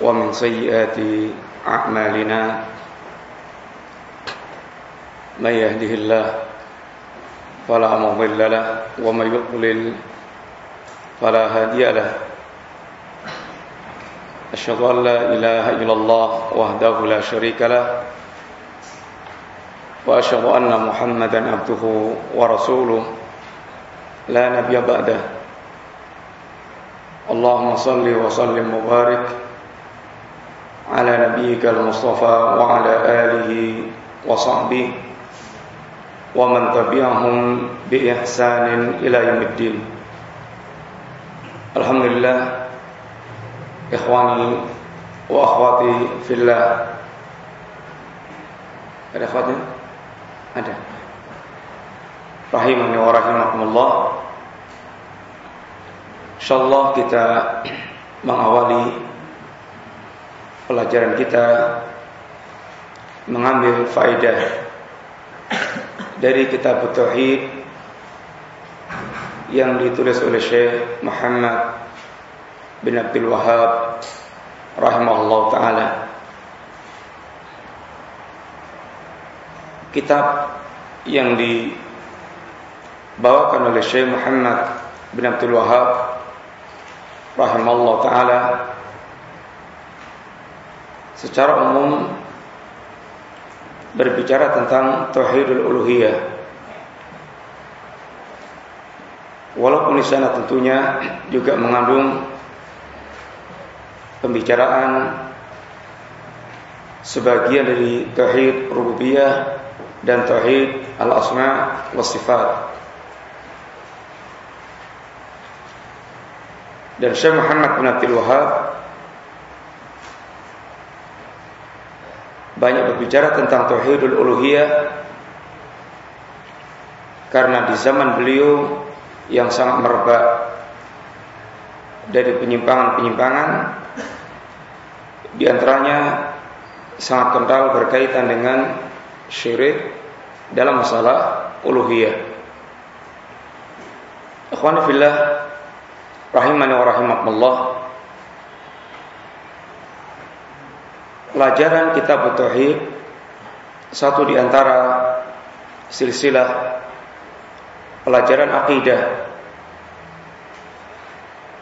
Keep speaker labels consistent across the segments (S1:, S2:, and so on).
S1: ومن سيئات أعمالنا من يهده الله فلا مضل له ومن يضلل فلا هادي له. أشهد أن لا إله إلا الله وحده لا شريك له وأشهد أن محمدا عبده ورسوله. لا نبي بعده. اللهم صل وسلم وبارك على نبيك المصطفى وعلى آله وصحبه ومن تبعهم بإحسان إلى يوم الدين. الحمد لله إخواني وأخواتي في الله. Ada ikhwatnya? Ada. Rahimani wa rahimakumullah. InsyaAllah kita mengawali pelajaran kita mengambil faedah dari kitab Tauhid yang ditulis oleh Syekh Muhammad bin Abdul Wahab rahimahullah taala. Kitab yang dibawakan oleh Syekh Muhammad bin Abdul Wahab rahimahullah taala secara umum berbicara tentang tauhidul uluhiyah. Walaupun di sana tentunya juga mengandung pembicaraan sebagian dari tauhid rububiyah dan tauhid al-asma wa sifat. Dan Syekh Muhammad bin Abdul Wahab banyak berbicara tentang tauhidul uluhiyah karena di zaman beliau yang sangat merebak dari penyimpangan-penyimpangan di antaranya sangat kental berkaitan dengan syirik dalam masalah uluhiyah. Ikhwan fillah rahimani wa rahimakumullah pelajaran kitab tauhid satu di antara silsilah pelajaran akidah.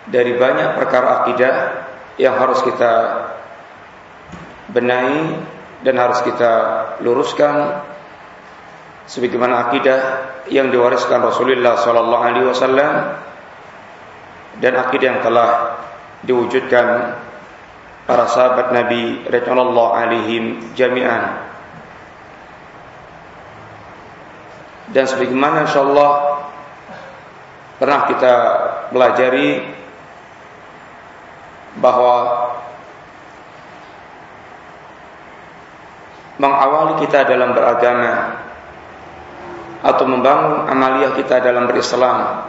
S1: Dari banyak perkara akidah yang harus kita benahi dan harus kita luruskan sebagaimana akidah yang diwariskan Rasulullah sallallahu alaihi wasallam dan akidah yang telah diwujudkan para sahabat Nabi radhiyallahu alaihim jami'an. Dan sebagaimana insyaallah pernah kita pelajari bahwa mengawali kita dalam beragama atau membangun amaliyah kita dalam berislam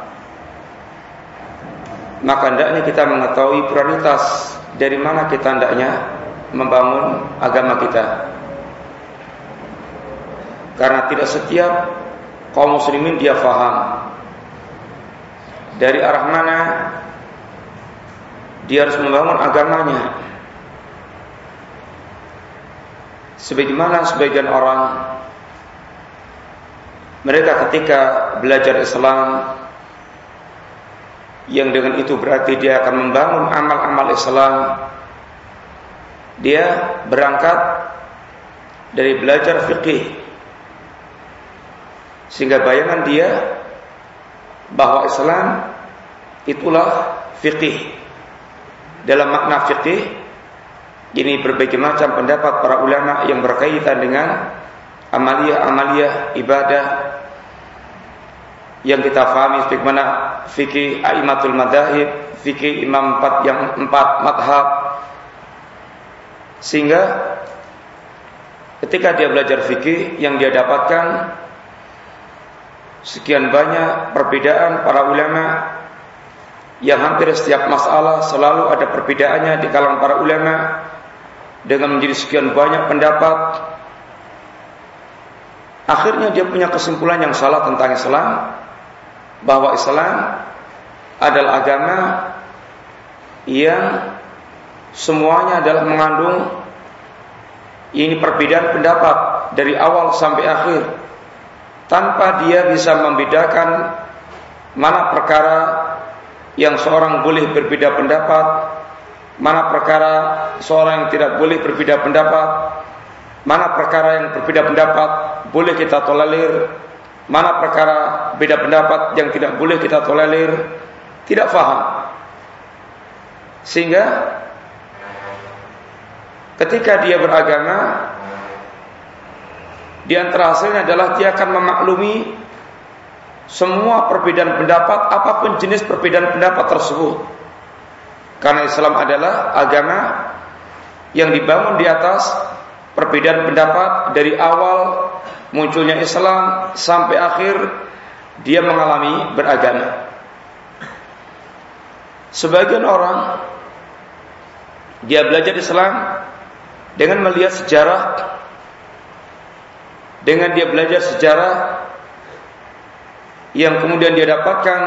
S1: maka hendaknya kita mengetahui prioritas dari mana kita hendaknya membangun agama kita. Karena tidak setiap kaum muslimin dia faham dari arah mana dia harus membangun agamanya. Sebagaimana sebagian orang mereka ketika belajar Islam yang dengan itu berarti dia akan membangun amal-amal Islam. Dia berangkat dari belajar fikih sehingga bayangan dia bahwa Islam itulah fikih. Dalam makna fikih ini berbagai macam pendapat para ulama yang berkaitan dengan amalia-amalia ibadah yang kita fahami sebagaimana fikih aimatul madahib, fikih imam empat yang empat madhab. Sehingga ketika dia belajar fikih yang dia dapatkan sekian banyak perbedaan para ulama yang hampir setiap masalah selalu ada perbedaannya di kalangan para ulama dengan menjadi sekian banyak pendapat. Akhirnya dia punya kesimpulan yang salah tentang Islam bahwa Islam adalah agama yang semuanya adalah mengandung ini perbedaan pendapat dari awal sampai akhir. Tanpa dia bisa membedakan mana perkara yang seorang boleh berbeda pendapat, mana perkara seorang yang tidak boleh berbeda pendapat, mana perkara yang berbeda pendapat boleh kita tolerir, mana perkara beda pendapat yang tidak boleh kita tolerir, tidak faham. Sehingga ketika dia beragama di antara hasilnya adalah dia akan memaklumi semua perbedaan pendapat apa pun jenis perbedaan pendapat tersebut. Karena Islam adalah agama yang dibangun di atas perbedaan pendapat dari awal munculnya Islam sampai akhir dia mengalami beragama. Sebagian orang dia belajar Islam dengan melihat sejarah dengan dia belajar sejarah yang kemudian dia dapatkan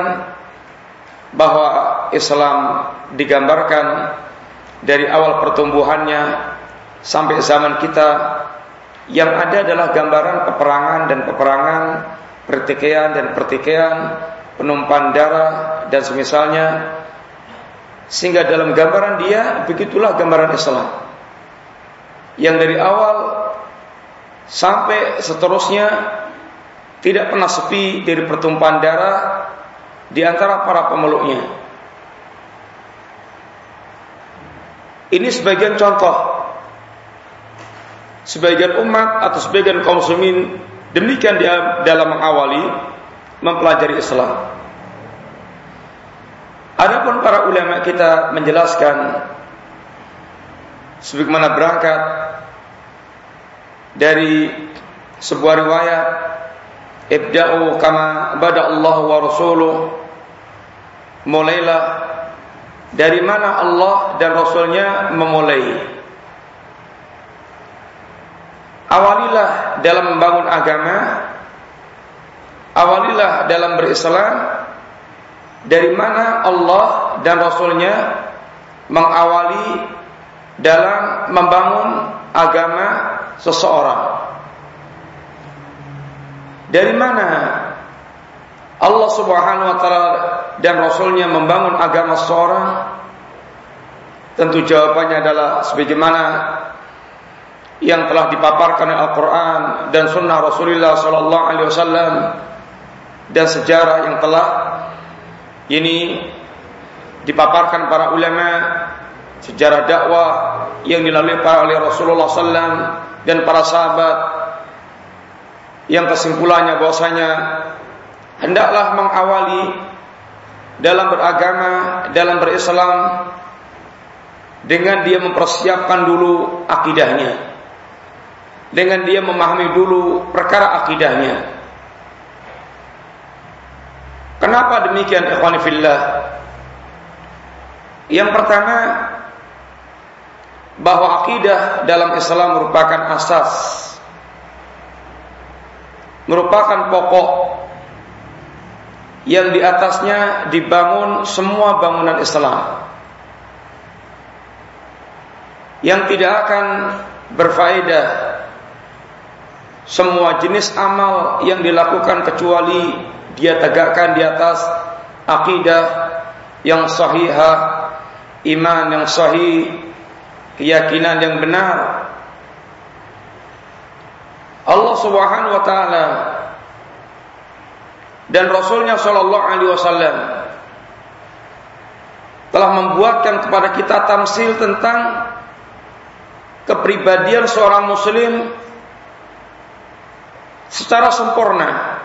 S1: bahwa Islam digambarkan dari awal pertumbuhannya sampai zaman kita yang ada adalah gambaran peperangan dan peperangan, pertikaian dan pertikaian, penumpahan darah dan semisalnya. Sehingga dalam gambaran dia begitulah gambaran Islam. Yang dari awal sampai seterusnya tidak pernah sepi dari pertumpahan darah di antara para pemeluknya. Ini sebagian contoh sebagian umat atau sebagian kaum muslimin demikian dia dalam mengawali mempelajari Islam. Adapun para ulama kita menjelaskan sebagaimana berangkat dari sebuah riwayat ibda'u kama bada Allah wa rasuluh mulailah dari mana Allah dan Rasulnya memulai awalilah dalam membangun agama awalilah dalam berislam dari mana Allah dan Rasulnya mengawali dalam membangun agama seseorang. Dari mana Allah Subhanahu wa taala dan rasulnya membangun agama seseorang? Tentu jawabannya adalah sebagaimana yang telah dipaparkan oleh Al-Qur'an dan sunnah Rasulullah sallallahu alaihi wasallam dan sejarah yang telah ini dipaparkan para ulama sejarah dakwah yang dilalui oleh Rasulullah sallallahu dan para sahabat yang kesimpulannya bahwasanya hendaklah mengawali dalam beragama, dalam berislam dengan dia mempersiapkan dulu akidahnya. Dengan dia memahami dulu perkara akidahnya. Kenapa demikian ikhwan fillah? Yang pertama bahwa akidah dalam Islam merupakan asas merupakan pokok yang di atasnya dibangun semua bangunan Islam yang tidak akan berfaedah semua jenis amal yang dilakukan kecuali dia tegakkan di atas akidah yang sahihah iman yang sahih keyakinan yang benar. Allah Subhanahu wa taala dan Rasulnya Shallallahu Alaihi Wasallam telah membuatkan kepada kita tamsil tentang kepribadian seorang Muslim secara sempurna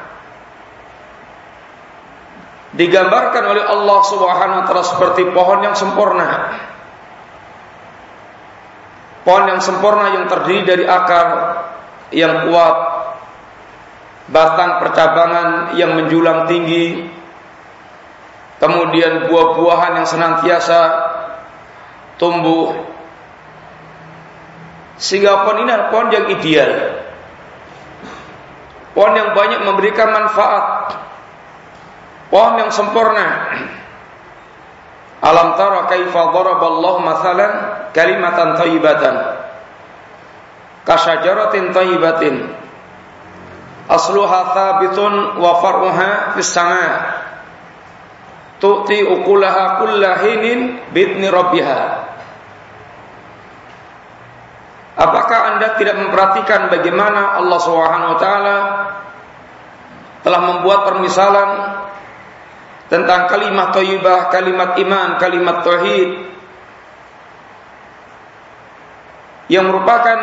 S1: digambarkan oleh Allah Subhanahu wa taala seperti pohon yang sempurna pohon yang sempurna yang terdiri dari akar yang kuat, batang percabangan yang menjulang tinggi, kemudian buah-buahan yang senantiasa tumbuh. Sehingga pohon ini adalah pohon yang ideal. Pohon yang banyak memberikan manfaat. Pohon yang sempurna. Alam tara kaifa daraballahu mathalan kalimatan thayyibatan kasyajaratin thayyibatin asluha thabitun wa far'uha fis sama' tu'ti ukulaha kullahinin bitni rabbiha Apakah Anda tidak memperhatikan bagaimana Allah Subhanahu wa taala telah membuat permisalan tentang kalimat thayyibah, kalimat iman, kalimat tauhid yang merupakan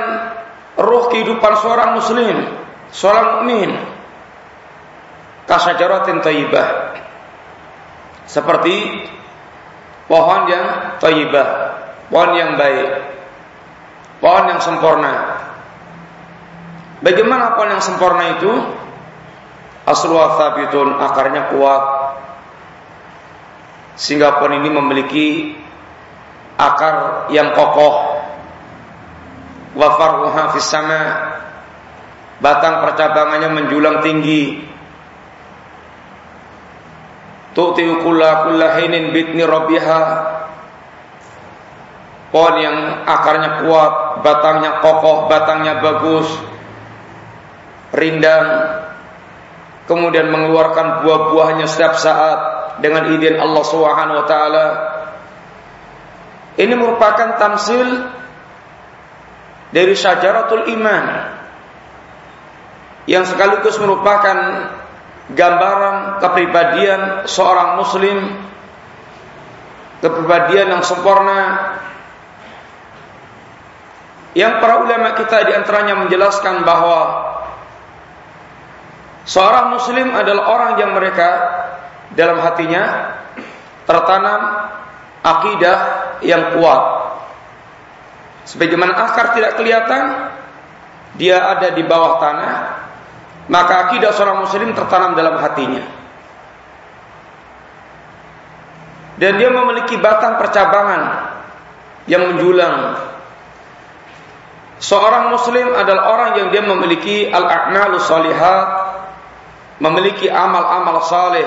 S1: ruh kehidupan seorang muslim, seorang mukmin. Kasajaratin thayyibah. Seperti pohon yang thayyibah, pohon yang baik, pohon yang sempurna. Bagaimana pohon yang sempurna itu? Asluha thabitun, akarnya kuat, sehingga pohon ini memiliki akar yang kokoh. Wa far'uha batang percabangannya menjulang tinggi. Tu'ti kulla kullahinin bitni rabbiha pohon yang akarnya kuat batangnya kokoh batangnya bagus rindang kemudian mengeluarkan buah-buahnya setiap saat dengan izin Allah Subhanahu wa taala. Ini merupakan tamsil dari syajaratul iman yang sekaligus merupakan gambaran kepribadian seorang muslim kepribadian yang sempurna yang para ulama kita di antaranya menjelaskan bahwa seorang muslim adalah orang yang mereka dalam hatinya tertanam akidah yang kuat. Sebagaimana akar tidak kelihatan, dia ada di bawah tanah, maka akidah seorang muslim tertanam dalam hatinya. Dan dia memiliki batang percabangan yang menjulang. Seorang muslim adalah orang yang dia memiliki al-a'malu salihat, memiliki amal-amal saleh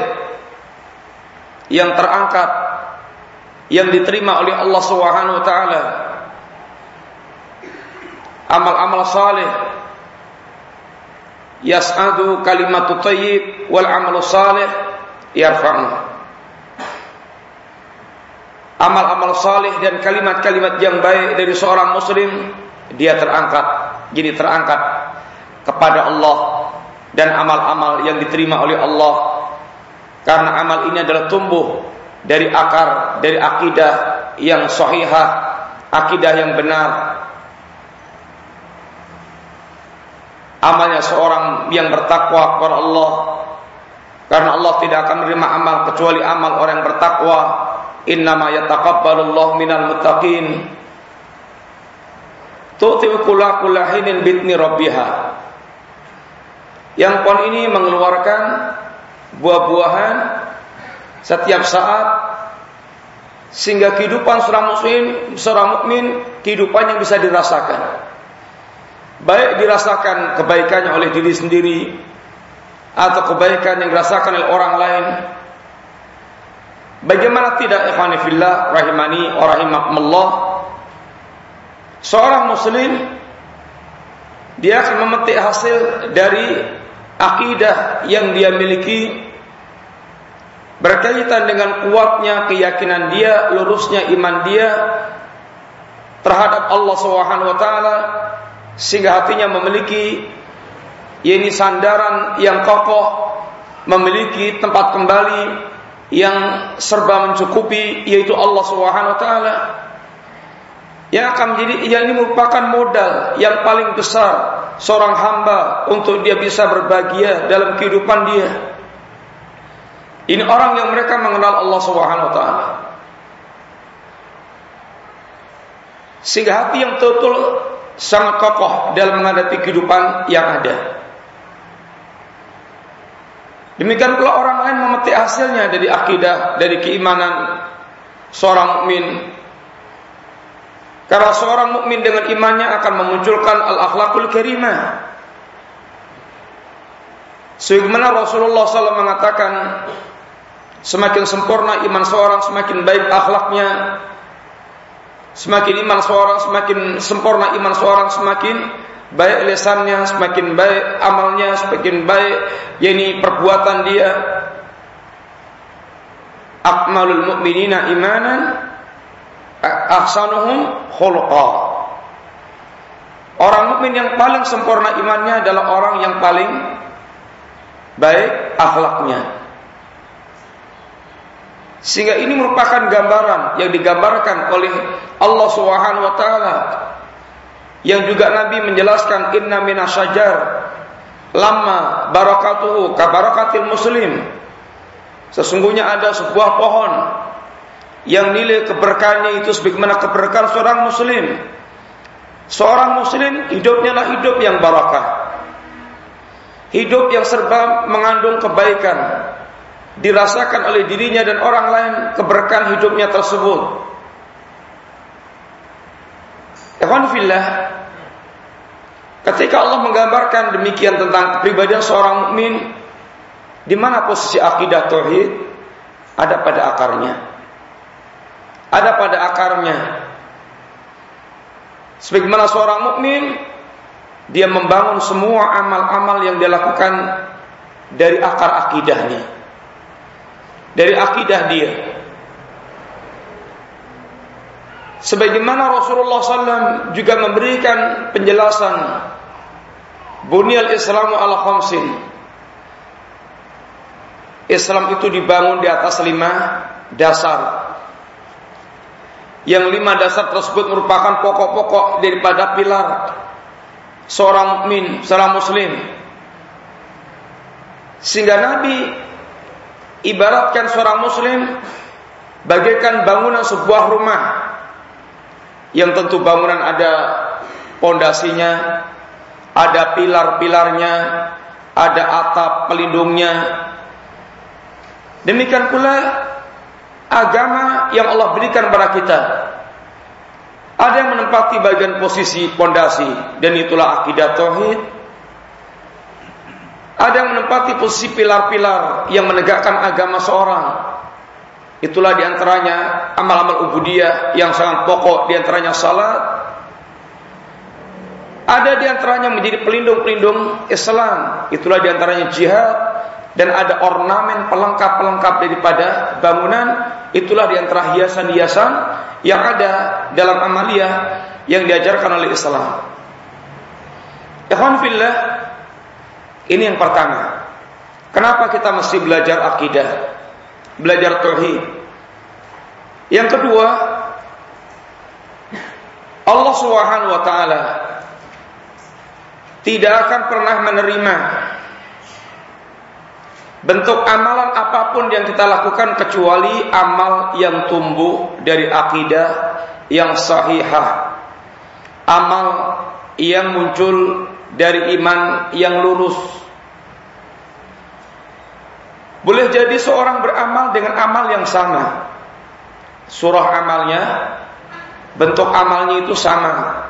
S1: yang terangkat yang diterima oleh Allah Subhanahu wa taala. Amal-amal saleh yas'adu kalimatu thayyib wal amalu saleh yarfa'u. Amal-amal saleh dan kalimat-kalimat yang baik dari seorang muslim dia terangkat jadi terangkat kepada Allah dan amal-amal yang diterima oleh Allah karena amal ini adalah tumbuh dari akar, dari akidah yang sahihah, akidah yang benar. Amalnya seorang yang bertakwa kepada Allah. Karena Allah tidak akan menerima amal kecuali amal orang yang bertakwa. Innama yataqabbalullah minal muttaqin. Tu'ti kula kulahinin bitni rabbiha. Yang pon ini mengeluarkan buah-buahan setiap saat sehingga kehidupan seorang muslim, seorang mukmin kehidupan yang bisa dirasakan. Baik dirasakan kebaikannya oleh diri sendiri atau kebaikan yang dirasakan oleh orang lain. Bagaimana tidak ikhwani fillah rahimani wa rahimakumullah seorang muslim dia akan memetik hasil dari akidah yang dia miliki berkaitan dengan kuatnya keyakinan dia, lurusnya iman dia terhadap Allah Subhanahu wa taala sehingga hatinya memiliki ini sandaran yang kokoh, memiliki tempat kembali yang serba mencukupi yaitu Allah Subhanahu wa taala. Yang akan menjadi yang ini merupakan modal yang paling besar seorang hamba untuk dia bisa berbahagia dalam kehidupan dia. Ini orang yang mereka mengenal Allah Subhanahu wa taala. Sehingga hati yang total sangat kokoh dalam menghadapi kehidupan yang ada. Demikian pula orang lain memetik hasilnya dari akidah, dari keimanan seorang mukmin. Karena seorang mukmin dengan imannya akan memunculkan al-akhlakul karimah. Sebagaimana Rasulullah SAW mengatakan, semakin sempurna iman seorang, semakin baik akhlaknya. Semakin iman seorang, semakin sempurna iman seorang, semakin baik lesannya, semakin baik amalnya, semakin baik yakni perbuatan dia. Akmalul mu'minina imanan ahsanuhum khuluqa. Orang mukmin yang paling sempurna imannya adalah orang yang paling baik akhlaknya. Sehingga ini merupakan gambaran yang digambarkan oleh Allah Subhanahu wa taala yang juga Nabi menjelaskan inna minasyajar lama barakatuhu kabarakatil muslim sesungguhnya ada sebuah pohon yang nilai keberkahannya itu sebagaimana keberkahan seorang muslim seorang muslim hidupnya lah hidup yang barakah hidup yang serba mengandung kebaikan dirasakan oleh dirinya dan orang lain keberkahan hidupnya tersebut Ikhwan fillah Ketika Allah menggambarkan demikian tentang kepribadian seorang mukmin, di mana posisi akidah tauhid? Ada pada akarnya. Ada pada akarnya. Sebagaimana seorang mukmin dia membangun semua amal-amal yang dia lakukan dari akar akidahnya. Dari akidah dia. Sebagaimana Rasulullah SAW juga memberikan penjelasan Bunyal Islamu ala khamsin Islam itu dibangun di atas lima dasar Yang lima dasar tersebut merupakan pokok-pokok daripada pilar Seorang mukmin, seorang muslim Sehingga Nabi Ibaratkan seorang muslim Bagaikan bangunan sebuah rumah yang tentu bangunan ada pondasinya, ada pilar-pilarnya, ada atap pelindungnya. Demikian pula agama yang Allah berikan kepada kita. Ada yang menempati bagian posisi pondasi dan itulah akidah tauhid. Ada yang menempati posisi pilar-pilar yang menegakkan agama seorang. Itulah di antaranya amal-amal ubudiyah yang sangat pokok di antaranya salat. Ada di antaranya menjadi pelindung-pelindung Islam. Itulah di antaranya jihad dan ada ornamen pelengkap-pelengkap daripada bangunan. Itulah di antara hiasan-hiasan yang ada dalam amaliyah yang diajarkan oleh Islam. Ikhwan fillah, ini yang pertama. Kenapa kita mesti belajar akidah? belajar tauhid. Yang kedua, Allah Subhanahu wa taala tidak akan pernah menerima bentuk amalan apa pun yang kita lakukan kecuali amal yang tumbuh dari akidah yang sahihah. Amal yang muncul dari iman yang lurus boleh jadi seorang beramal dengan amal yang sama. Surah amalnya, bentuk amalnya itu sama.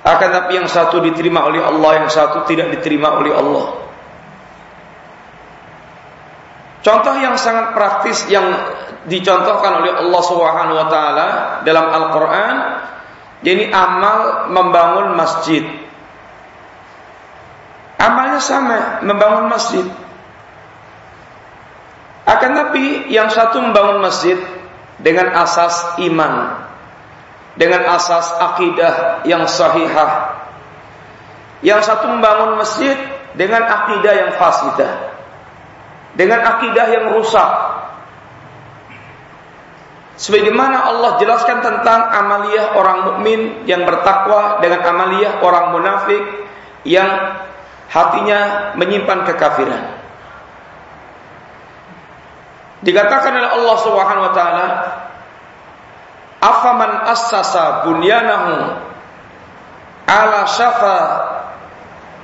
S1: Akan tapi yang satu diterima oleh Allah, yang satu tidak diterima oleh Allah. Contoh yang sangat praktis yang dicontohkan oleh Allah Subhanahu wa taala dalam Al-Qur'an jadi amal membangun masjid. Amalnya sama, membangun masjid. Akan tapi yang satu membangun masjid dengan asas iman, dengan asas akidah yang sahihah. Yang satu membangun masjid dengan akidah yang fasidah. Dengan akidah yang rusak. Sebagaimana Allah jelaskan tentang amaliyah orang mukmin yang bertakwa dengan amaliyah orang munafik yang hatinya menyimpan kekafiran. Dikatakan oleh Allah Subhanahu wa taala afaman assasa bunyanahu ala syafa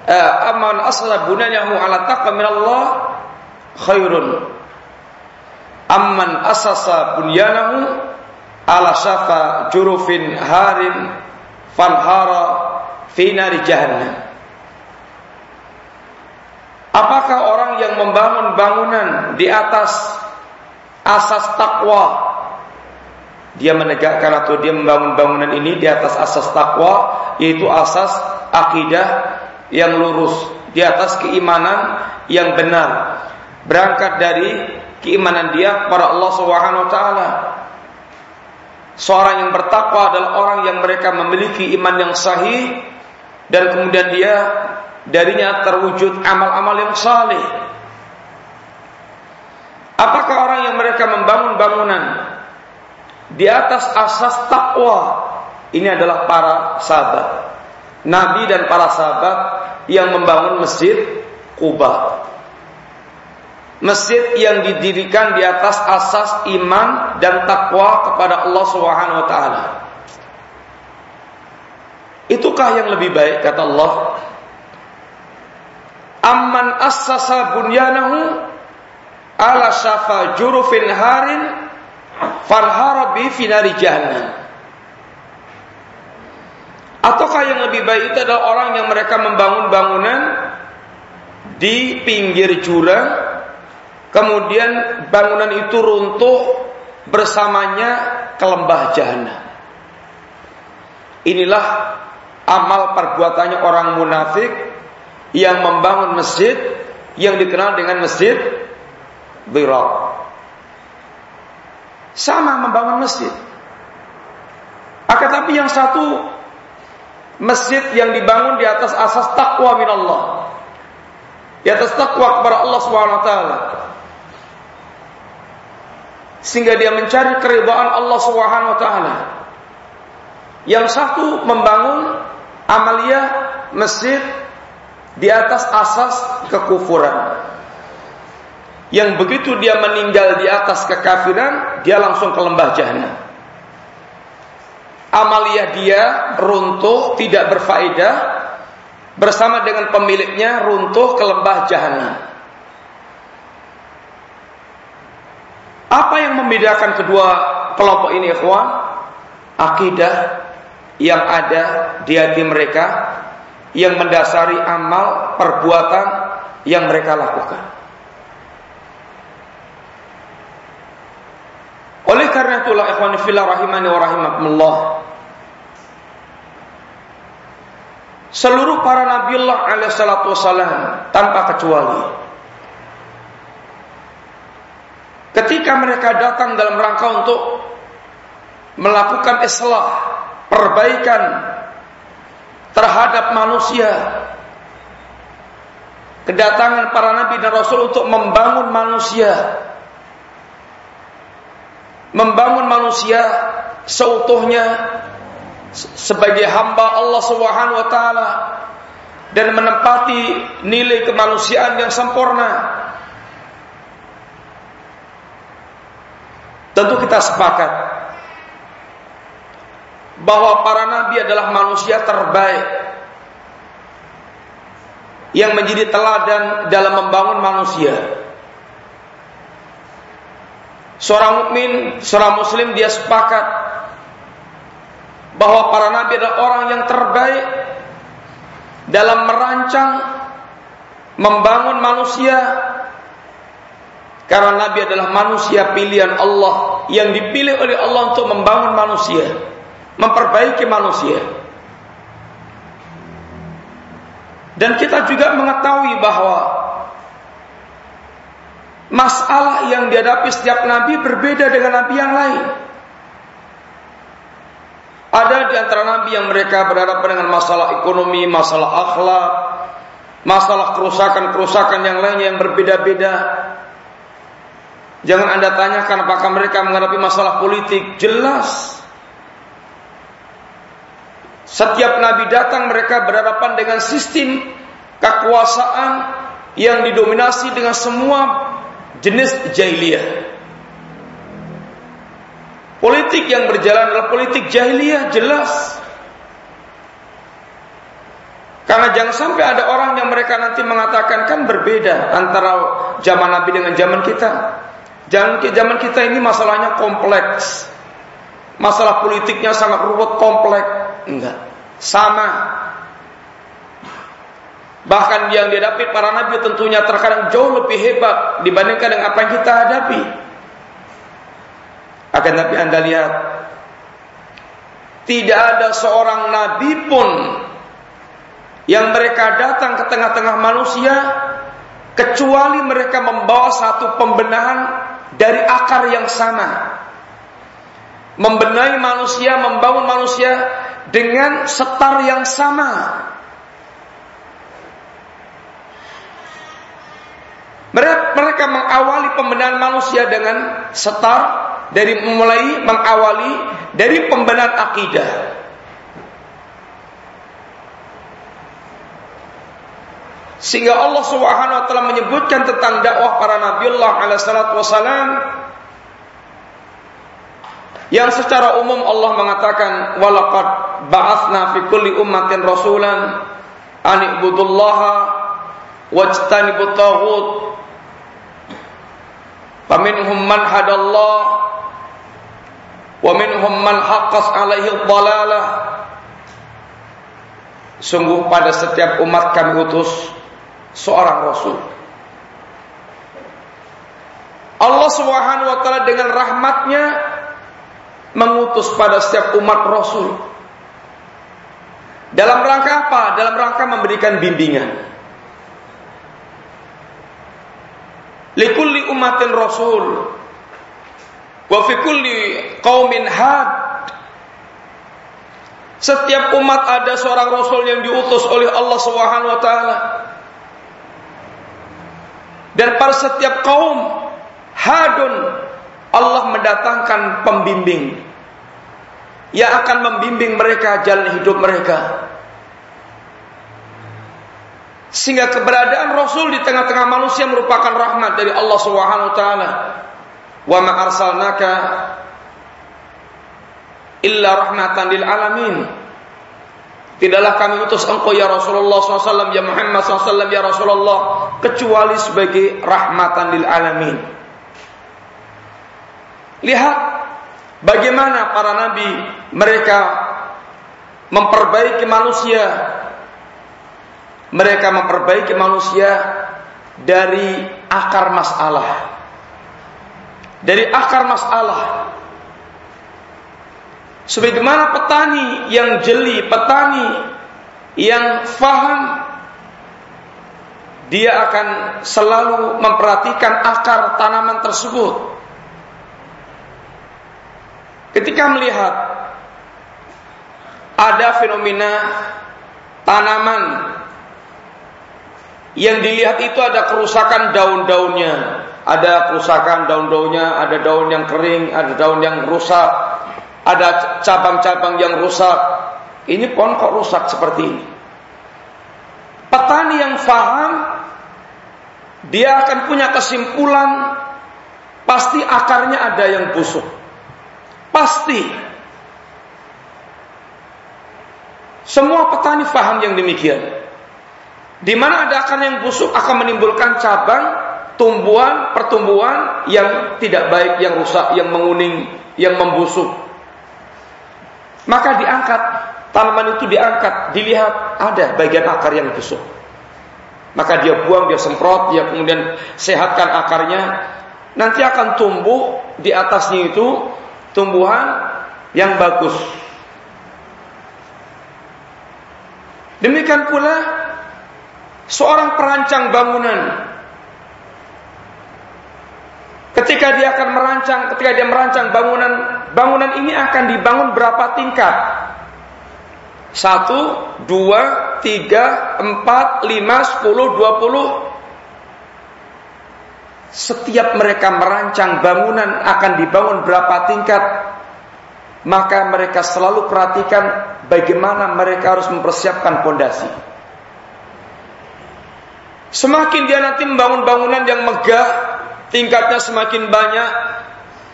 S1: eh, aman assasa bunyanahu ala taqwa min Allah khairun amman asasa bunyanahu ala syafa jurufin harin fanhara fi nari jahannam. Apakah orang yang membangun bangunan di atas asas takwa dia menegakkan atau dia membangun bangunan ini di atas asas takwa yaitu asas akidah yang lurus di atas keimanan yang benar berangkat dari keimanan dia kepada Allah Subhanahu wa taala Seorang yang bertakwa adalah orang yang mereka memiliki iman yang sahih dan kemudian dia darinya terwujud amal-amal yang saleh. Apakah orang yang mereka membangun bangunan di atas asas takwa? Ini adalah para sahabat. Nabi dan para sahabat yang membangun masjid Kuba. Masjid yang didirikan di atas asas iman dan takwa kepada Allah Subhanahu wa taala. Itukah yang lebih baik kata Allah? amman assasa bunyanahu ala syafa jurufin harin farharabi finari jahannam Ataukah yang lebih baik itu adalah orang yang mereka membangun bangunan di pinggir jurang, kemudian bangunan itu runtuh bersamanya ke lembah jahanam. Inilah amal perbuatannya orang munafik yang membangun masjid yang dikenal dengan masjid Birak. Sama membangun masjid. Akan tapi yang satu masjid yang dibangun di atas asas takwa min Allah. Di atas takwa kepada Allah Subhanahu wa taala. Sehingga dia mencari keridhaan Allah Subhanahu wa taala. Yang satu membangun amalia masjid di atas asas kekufuran. Yang begitu dia meninggal di atas kekafiran, dia langsung ke lembah jahanam. Amalia dia runtuh, tidak berfaedah, bersama dengan pemiliknya runtuh ke lembah jahanam. Apa yang membedakan kedua kelompok ini, ikhwan? Akidah yang ada di hati mereka yang mendasari amal perbuatan yang mereka lakukan. Oleh karena itulah ikhwan fillah rahimani wa rahimakumullah Seluruh para nabiullah alaihi salatu wasalam tanpa kecuali ketika mereka datang dalam rangka untuk melakukan islah, perbaikan terhadap manusia. Kedatangan para nabi dan rasul untuk membangun manusia. Membangun manusia seutuhnya sebagai hamba Allah Subhanahu wa taala dan menempati nilai kemanusiaan yang sempurna. Tentu kita sepakat bahwa para nabi adalah manusia terbaik yang menjadi teladan dalam membangun manusia. Seorang mukmin, seorang muslim dia sepakat bahwa para nabi adalah orang yang terbaik dalam merancang membangun manusia karena nabi adalah manusia pilihan Allah yang dipilih oleh Allah untuk membangun manusia memperbaiki manusia. Dan kita juga mengetahui bahwa masalah yang dihadapi setiap nabi berbeda dengan nabi yang lain. Ada di antara nabi yang mereka berhadapan dengan masalah ekonomi, masalah akhlak, masalah kerusakan-kerusakan yang lainnya yang berbeda-beda. Jangan Anda tanyakan apakah mereka menghadapi masalah politik, jelas setiap nabi datang mereka berhadapan dengan sistem kekuasaan yang didominasi dengan semua jenis jahiliyah. Politik yang berjalan adalah politik jahiliyah jelas. Karena jangan sampai ada orang yang mereka nanti mengatakan kan berbeda antara zaman Nabi dengan zaman kita. Jangan zaman kita ini masalahnya kompleks. Masalah politiknya sangat ruwet kompleks. Enggak. Sama. Bahkan yang dihadapi para nabi tentunya terkadang jauh lebih hebat dibandingkan dengan apa yang kita hadapi. Akan tapi Anda lihat tidak ada seorang nabi pun yang mereka datang ke tengah-tengah manusia kecuali mereka membawa satu pembenahan dari akar yang sama. Membenahi manusia, membangun manusia dengan setar yang sama. Mereka mengawali pembenahan manusia dengan setar dari memulai mengawali dari pembenahan akidah. Sehingga Allah Subhanahu wa taala menyebutkan tentang dakwah para nabiullah alaihi salatu wasalam yang secara umum Allah mengatakan walaqad ba'atsna fi kulli ummatin rasulan an ibudullaha wajtanibut taghut faminhum man hadallah wa minhum man haqqas alaihi dhalalah sungguh pada setiap umat kami utus seorang rasul Allah Subhanahu wa taala dengan rahmatnya mengutus pada setiap umat rasul dalam rangka apa? Dalam rangka memberikan bimbingan. Likulli umatin rasul Wa fi kulli qaumin had. Setiap umat ada seorang rasul yang diutus oleh Allah Subhanahu wa taala. Dan pada setiap kaum hadun Allah mendatangkan pembimbing. Yang akan membimbing mereka jalan hidup mereka. Sehingga keberadaan Rasul di tengah-tengah manusia merupakan rahmat dari Allah Subhanahu wa taala. Wa ma arsalnaka illa rahmatan lil alamin Tidaklah kami utus engkau ya Rasulullah SAW ya Muhammad SAW ya Rasulullah kecuali sebagai rahmatan lil alamin. Lihat bagaimana para nabi mereka memperbaiki manusia. Mereka memperbaiki manusia dari akar masalah dari akar masalah. Sebagaimana petani yang jeli, petani yang faham, dia akan selalu memperhatikan akar tanaman tersebut. Ketika melihat ada fenomena tanaman yang dilihat itu ada kerusakan daun-daunnya, ada kerusakan daun-daunnya, ada daun yang kering, ada daun yang rusak, ada cabang-cabang yang rusak. Ini pohon kok rusak seperti ini. Petani yang faham, dia akan punya kesimpulan, pasti akarnya ada yang busuk. Pasti. Semua petani faham yang demikian. Di mana ada akar yang busuk akan menimbulkan cabang tumbuhan pertumbuhan yang tidak baik, yang rusak, yang menguning, yang membusuk. Maka diangkat tanaman itu diangkat, dilihat ada bagian akar yang busuk. Maka dia buang, dia semprot, dia kemudian sehatkan akarnya. Nanti akan tumbuh di atasnya itu tumbuhan yang bagus. Demikian pula seorang perancang bangunan Ketika dia akan merancang, ketika dia merancang bangunan, bangunan ini akan dibangun berapa tingkat? Satu, dua, tiga, empat, lima, sepuluh, dua puluh. Setiap mereka merancang bangunan akan dibangun berapa tingkat, maka mereka selalu perhatikan bagaimana mereka harus mempersiapkan pondasi. Semakin dia nanti membangun bangunan yang megah, tingkatnya semakin banyak,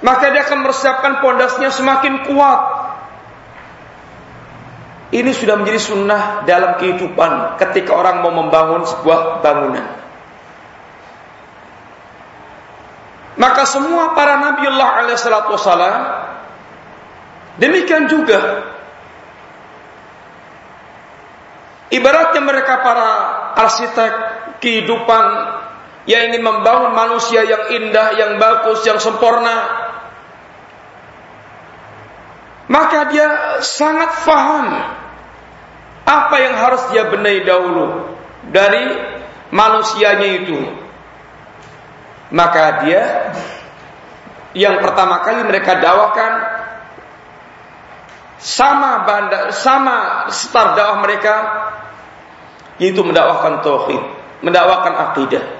S1: maka dia akan mempersiapkan pondasinya semakin kuat. Ini sudah menjadi sunnah dalam kehidupan ketika orang mau membangun sebuah bangunan. Maka semua para Nabi Allah alaihissalatu wassalam demikian juga Ibaratnya mereka para arsitek kehidupan yang ingin membangun manusia yang indah, yang bagus, yang sempurna. Maka dia sangat faham apa yang harus dia benahi dahulu dari manusianya itu. Maka dia yang pertama kali mereka dawakan sama banda, sama start dakwah mereka yaitu mendakwahkan tauhid, mendakwahkan akidah.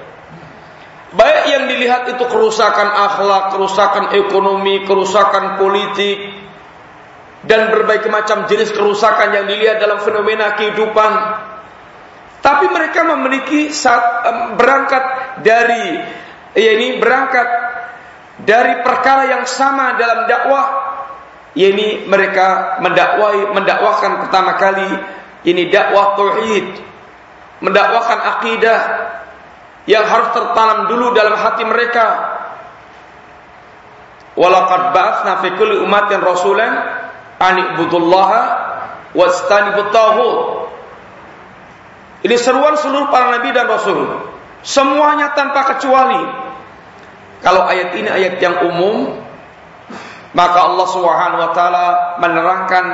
S1: Baik yang dilihat itu kerusakan akhlak, kerusakan ekonomi, kerusakan politik, dan berbagai macam jenis kerusakan yang dilihat dalam fenomena kehidupan. Tapi mereka memiliki saat berangkat dari ya ini berangkat dari perkara yang sama dalam dakwah ini mereka mendakwai mendakwahkan pertama kali ini dakwah tauhid mendakwakan akidah yang harus tertanam dulu dalam hati mereka. Walaqad ba'atsna fi kulli ummatin rasulan an ibudullaha wastanibut taghut. Ini seruan seluruh para nabi dan rasul. Semuanya tanpa kecuali. Kalau ayat ini ayat yang umum, maka Allah Subhanahu wa taala menerangkan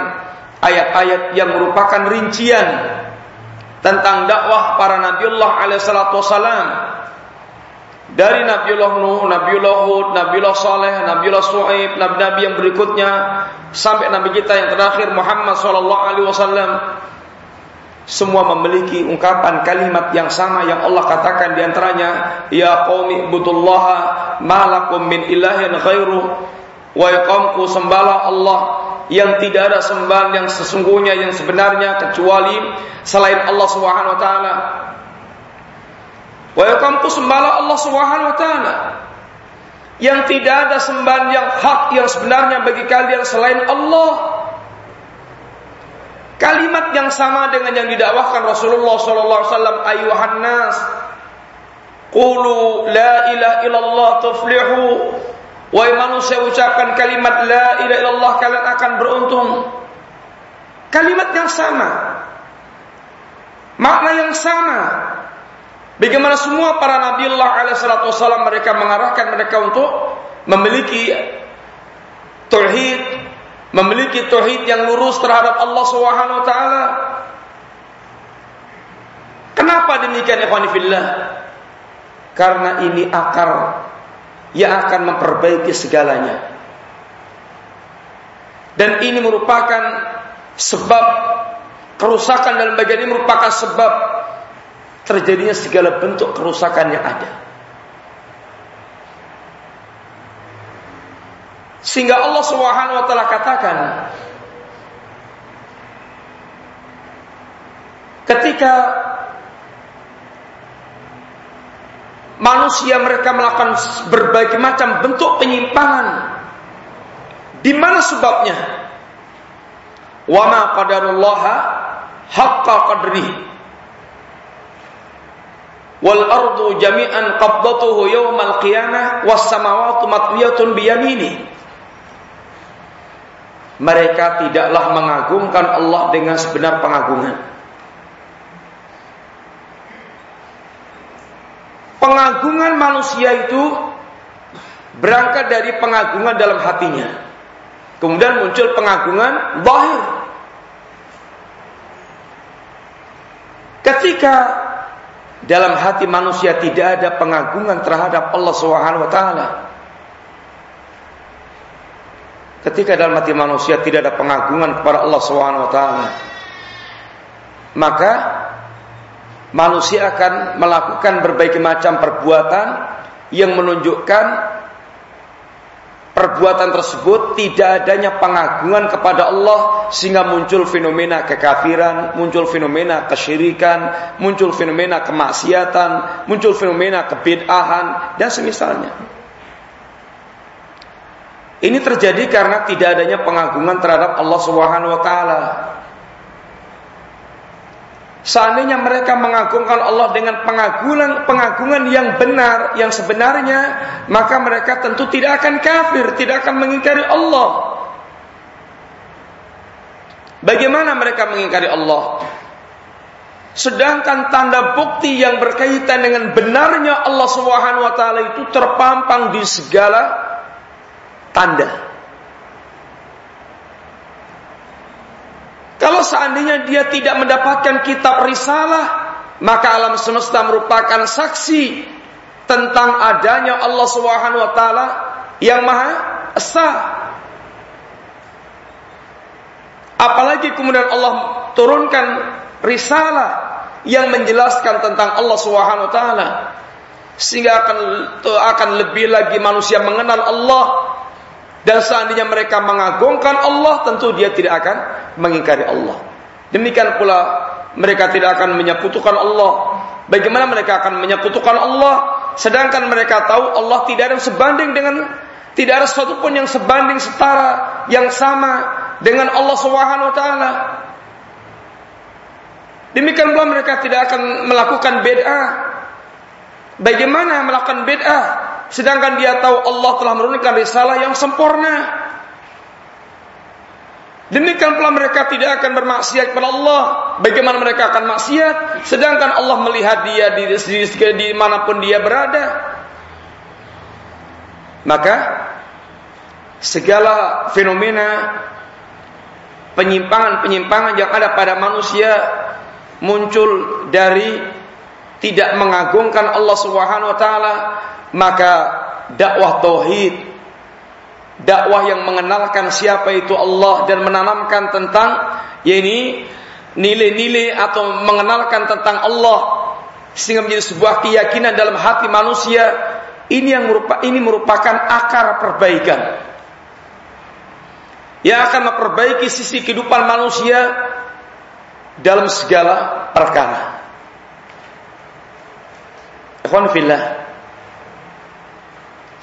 S1: ayat-ayat yang merupakan rincian tentang dakwah para nabiullah alaihissalatu wassalam. Dari Nabiullah Nuh, Nabiullah Hud, Nabiullah Saleh, Nabiullah Su'aib, nabi-nabi yang berikutnya sampai nabi kita yang terakhir Muhammad sallallahu alaihi wasallam semua memiliki ungkapan kalimat yang sama yang Allah katakan di antaranya ya qaumi ibudullaha malakum min ilahin ghairu wa iqamku sembahlah Allah yang tidak ada sembahan yang sesungguhnya yang sebenarnya kecuali selain Allah Subhanahu wa taala. Wa yakamku sembahlah Allah Subhanahu wa taala. Yang tidak ada sembahan yang hak yang sebenarnya bagi kalian selain Allah. Kalimat yang sama dengan yang didakwahkan Rasulullah sallallahu alaihi wasallam ayuhan nas qulu la ilaha illallah tuflihu Wahai manusia ucapkan kalimat la ilaha illallah kalian akan beruntung. Kalimat yang sama. Makna yang sama. Bagaimana semua para nabi Allah alaihi wasallam mereka mengarahkan mereka untuk memiliki tauhid, memiliki tauhid yang lurus terhadap Allah Subhanahu wa taala. Kenapa demikian ikhwan? Karena ini akar yang akan memperbaiki segalanya. Dan ini merupakan sebab kerusakan dalam bagian ini merupakan sebab terjadinya segala bentuk kerusakan yang ada. Sehingga Allah Subhanahu wa taala katakan ketika manusia mereka melakukan berbagai macam bentuk penyimpangan. Di mana sebabnya? Wa ma qadarullah haqqa qadri. Wal ardu jami'an qabdatuhu yawmal qiyamah was samawati matwiyatun biyamini. Mereka tidaklah mengagungkan Allah dengan sebenar pengagungan. Pengagungan manusia itu berangkat dari pengagungan dalam hatinya. Kemudian muncul pengagungan lahir. Ketika dalam hati manusia tidak ada pengagungan terhadap Allah Subhanahu wa taala. Ketika dalam hati manusia tidak ada pengagungan kepada Allah Subhanahu wa taala, maka manusia akan melakukan berbagai macam perbuatan yang menunjukkan perbuatan tersebut tidak adanya pengagungan kepada Allah sehingga muncul fenomena kekafiran, muncul fenomena kesyirikan, muncul fenomena kemaksiatan, muncul fenomena kebid'ahan dan semisalnya. Ini terjadi karena tidak adanya pengagungan terhadap Allah Subhanahu wa taala. Seandainya mereka mengagungkan Allah dengan pengagungan pengagungan yang benar, yang sebenarnya, maka mereka tentu tidak akan kafir, tidak akan mengingkari Allah. Bagaimana mereka mengingkari Allah? Sedangkan tanda bukti yang berkaitan dengan benarnya Allah Subhanahu wa taala itu terpampang di segala tanda. Kalau seandainya dia tidak mendapatkan kitab risalah, maka alam semesta merupakan saksi tentang adanya Allah Subhanahu wa taala yang Maha Esa. Apalagi kemudian Allah turunkan risalah yang menjelaskan tentang Allah Subhanahu wa taala sehingga akan akan lebih lagi manusia mengenal Allah dan seandainya mereka mengagungkan Allah, tentu dia tidak akan mengingkari Allah. Demikian pula mereka tidak akan menyekutukan Allah. Bagaimana mereka akan menyekutukan Allah sedangkan mereka tahu Allah tidak ada yang sebanding dengan tidak ada sesuatu pun yang sebanding setara yang sama dengan Allah Subhanahu wa taala. Demikian pula mereka tidak akan melakukan bid'ah. Bagaimana melakukan bid'ah? sedangkan dia tahu Allah telah menurunkan risalah yang sempurna. Demikian pula mereka tidak akan bermaksiat kepada Allah. Bagaimana mereka akan maksiat? Sedangkan Allah melihat dia di, di, di, mana pun dia berada. Maka segala fenomena penyimpangan-penyimpangan yang ada pada manusia muncul dari tidak mengagungkan Allah Subhanahu wa taala maka dakwah tauhid dakwah yang mengenalkan siapa itu Allah dan menanamkan tentang yakni nilai-nilai atau mengenalkan tentang Allah sehingga menjadi sebuah keyakinan dalam hati manusia ini yang merupakan ini merupakan akar perbaikan yang akan memperbaiki sisi kehidupan manusia dalam segala perkara. Ikhwan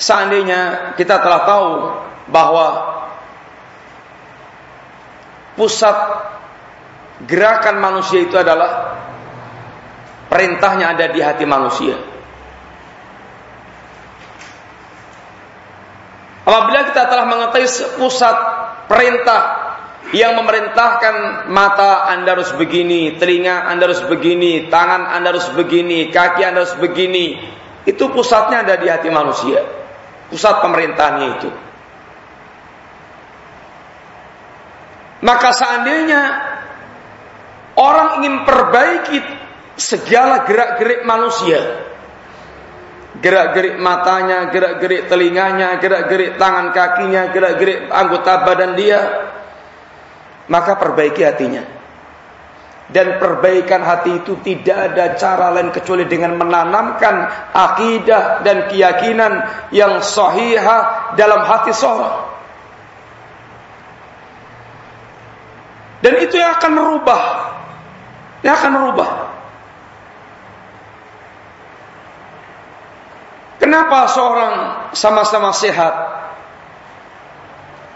S1: Seandainya kita telah tahu bahwa pusat gerakan manusia itu adalah perintahnya ada di hati manusia. Apabila kita telah mengetahui pusat perintah yang memerintahkan mata Anda harus begini, telinga Anda harus begini, tangan Anda harus begini, kaki Anda harus begini, itu pusatnya ada di hati manusia pusat pemerintahannya itu. Maka seandainya orang ingin perbaiki segala gerak-gerik manusia, gerak-gerik matanya, gerak-gerik telinganya, gerak-gerik tangan kakinya, gerak-gerik anggota badan dia, maka perbaiki hatinya. Dan perbaikan hati itu tidak ada cara lain kecuali dengan menanamkan akidah dan keyakinan yang sahihah dalam hati seorang. Dan itu yang akan merubah. Yang akan merubah. Kenapa seorang sama-sama sehat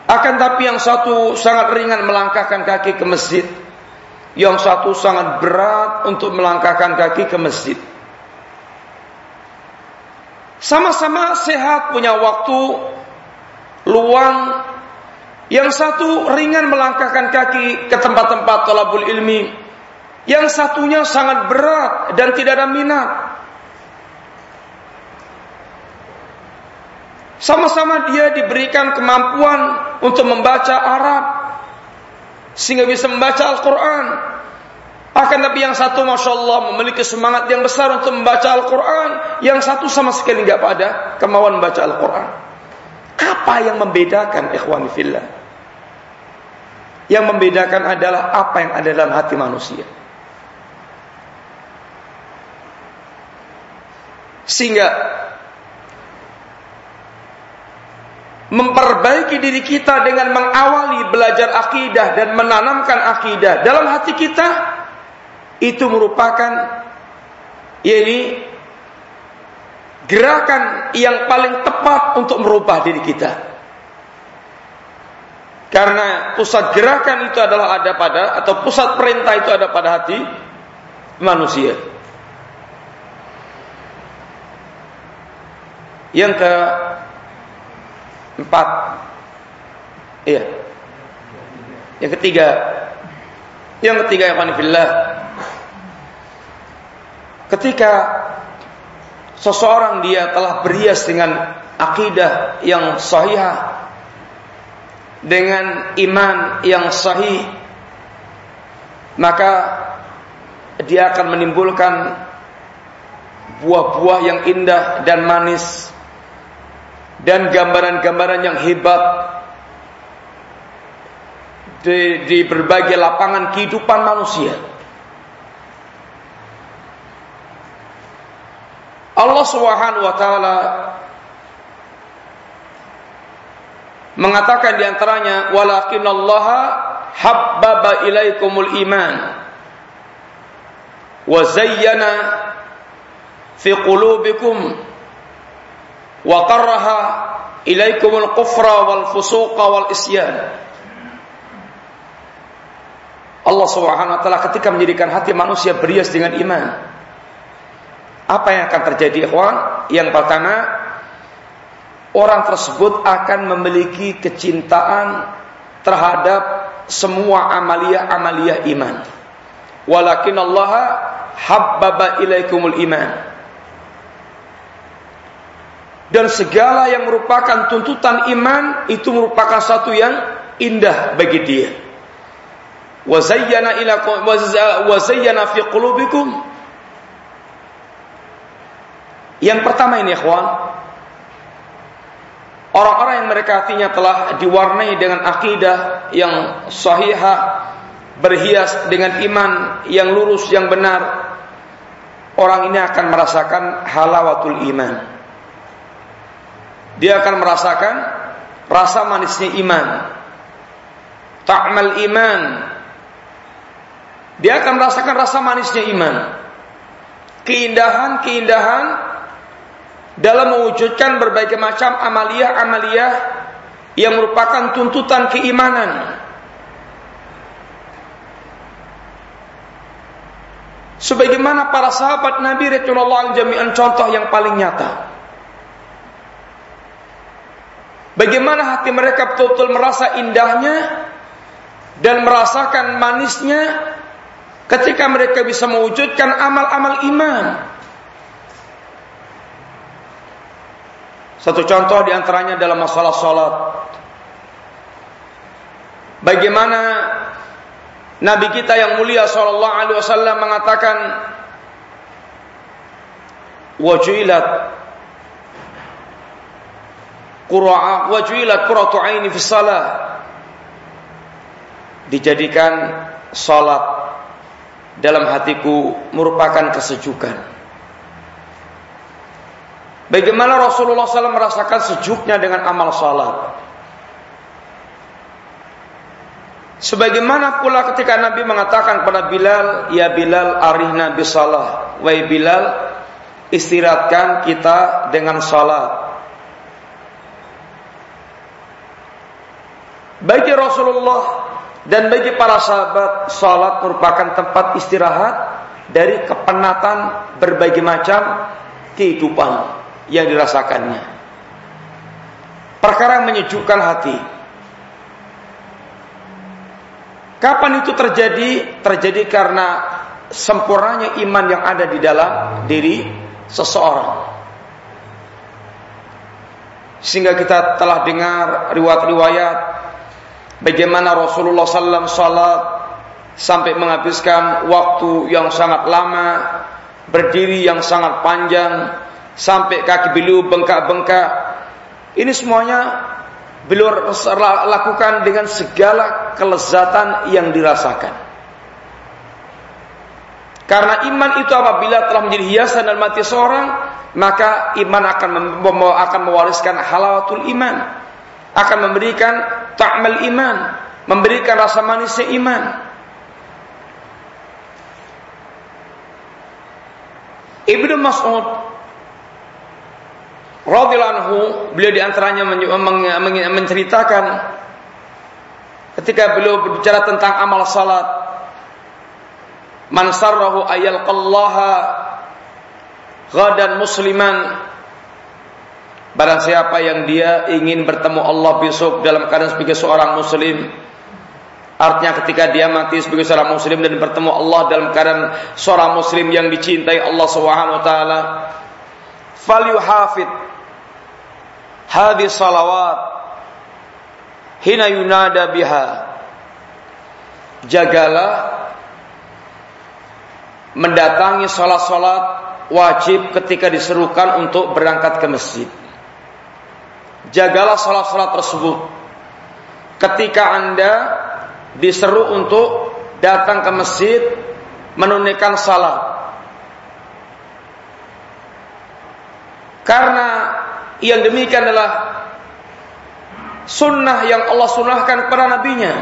S1: akan tapi yang satu sangat ringan melangkahkan kaki ke masjid yang satu sangat berat untuk melangkahkan kaki ke masjid. Sama-sama sehat punya waktu luang. Yang satu ringan melangkahkan kaki ke tempat-tempat tolabul ilmi. Yang satunya sangat berat dan tidak ada minat. Sama-sama dia diberikan kemampuan untuk membaca Arab sehingga bisa membaca Al-Quran. Akan tapi yang satu Masya Allah memiliki semangat yang besar untuk membaca Al-Quran. Yang satu sama sekali nggak pada kemauan membaca Al-Quran. Apa yang membedakan ikhwan fillah? Yang membedakan adalah apa yang ada dalam hati manusia. Sehingga memperbaiki diri kita dengan mengawali belajar akidah dan menanamkan akidah dalam hati kita itu merupakan yakni gerakan yang paling tepat untuk merubah diri kita. Karena pusat gerakan itu adalah ada pada atau pusat perintah itu ada pada hati manusia. Yang ke empat, iya. Yang ketiga, yang ketiga ya fillah. Ketika seseorang dia telah berhias dengan akidah yang sahihah dengan iman yang sahih maka dia akan menimbulkan buah-buah yang indah dan manis dan gambaran-gambaran yang hebat di, di berbagai lapangan kehidupan manusia. Allah Subhanahu wa taala mengatakan di antaranya walakinallaha habbaba ilaikumul iman wa zayyana fi qulubikum wa qarraha ilaikumul kufra wal fusuqa wal isyan Allah Subhanahu wa taala ketika menjadikan hati manusia berias dengan iman apa yang akan terjadi ikhwan yang pertama orang tersebut akan memiliki kecintaan terhadap semua amalia-amalia iman. Walakin Allah habbaba ilaikumul iman. Dan segala yang merupakan tuntutan iman itu merupakan satu yang indah bagi dia. Wa zayyana ila wa zayyana fi qulubikum. Yang pertama ini ikhwan, Orang-orang yang mereka hatinya telah diwarnai dengan akidah yang sahihah, berhias dengan iman yang lurus yang benar, orang ini akan merasakan halawatul iman. Dia akan merasakan rasa manisnya iman. Ta'mal iman. Dia akan merasakan rasa manisnya iman. Keindahan-keindahan dalam mewujudkan berbagai macam amalia-amalia yang merupakan tuntutan keimanan. Sebagaimana para sahabat Nabi Rasulullah jami'an contoh yang paling nyata. Bagaimana hati mereka betul-betul merasa indahnya dan merasakan manisnya ketika mereka bisa mewujudkan amal-amal iman. Satu contoh di antaranya dalam masalah sholat. Bagaimana Nabi kita yang mulia Sallallahu Alaihi Wasallam mengatakan, wajilat qura'a wajilat qurratu aini fi salah dijadikan salat dalam hatiku merupakan kesejukan Bagaimana Rasulullah SAW merasakan sejuknya dengan amal salat. Sebagaimana pula ketika Nabi mengatakan kepada Bilal, Ya Bilal arihna bisalah. Wahai Bilal, istirahatkan kita dengan salat. Bagi Rasulullah dan bagi para sahabat, salat merupakan tempat istirahat dari kepenatan berbagai macam kehidupan yang dirasakannya. Perkara menyejukkan hati. Kapan itu terjadi? Terjadi karena sempurnanya iman yang ada di dalam diri seseorang. Sehingga kita telah dengar riwayat-riwayat bagaimana Rasulullah SAW salat sampai menghabiskan waktu yang sangat lama, berdiri yang sangat panjang, sampai kaki beliau bengkak-bengkak. Ini semuanya beliau lakukan dengan segala kelezatan yang dirasakan. Karena iman itu apabila telah menjadi hiasan dan mati seorang, maka iman akan akan mewariskan halawatul iman, akan memberikan ta'mal iman, memberikan rasa manisnya iman. Ibnu Mas'ud radhiyallahu anhu beliau di antaranya menceritakan ketika beliau berbicara tentang amal salat man sarrahu ayal qallaha ghadan musliman barang siapa yang dia ingin bertemu Allah besok dalam keadaan sebagai seorang muslim Artinya ketika dia mati sebagai seorang muslim dan bertemu Allah dalam keadaan seorang muslim yang dicintai Allah Subhanahu wa taala, falyuhafid hadis salawat hina yunada biha. Jagalah mendatangi salat-salat wajib ketika diserukan untuk berangkat ke masjid. Jagalah salat-salat tersebut. Ketika Anda diseru untuk datang ke masjid menunaikan salat. Karena yang demikian adalah sunnah yang Allah sunnahkan kepada nabinya.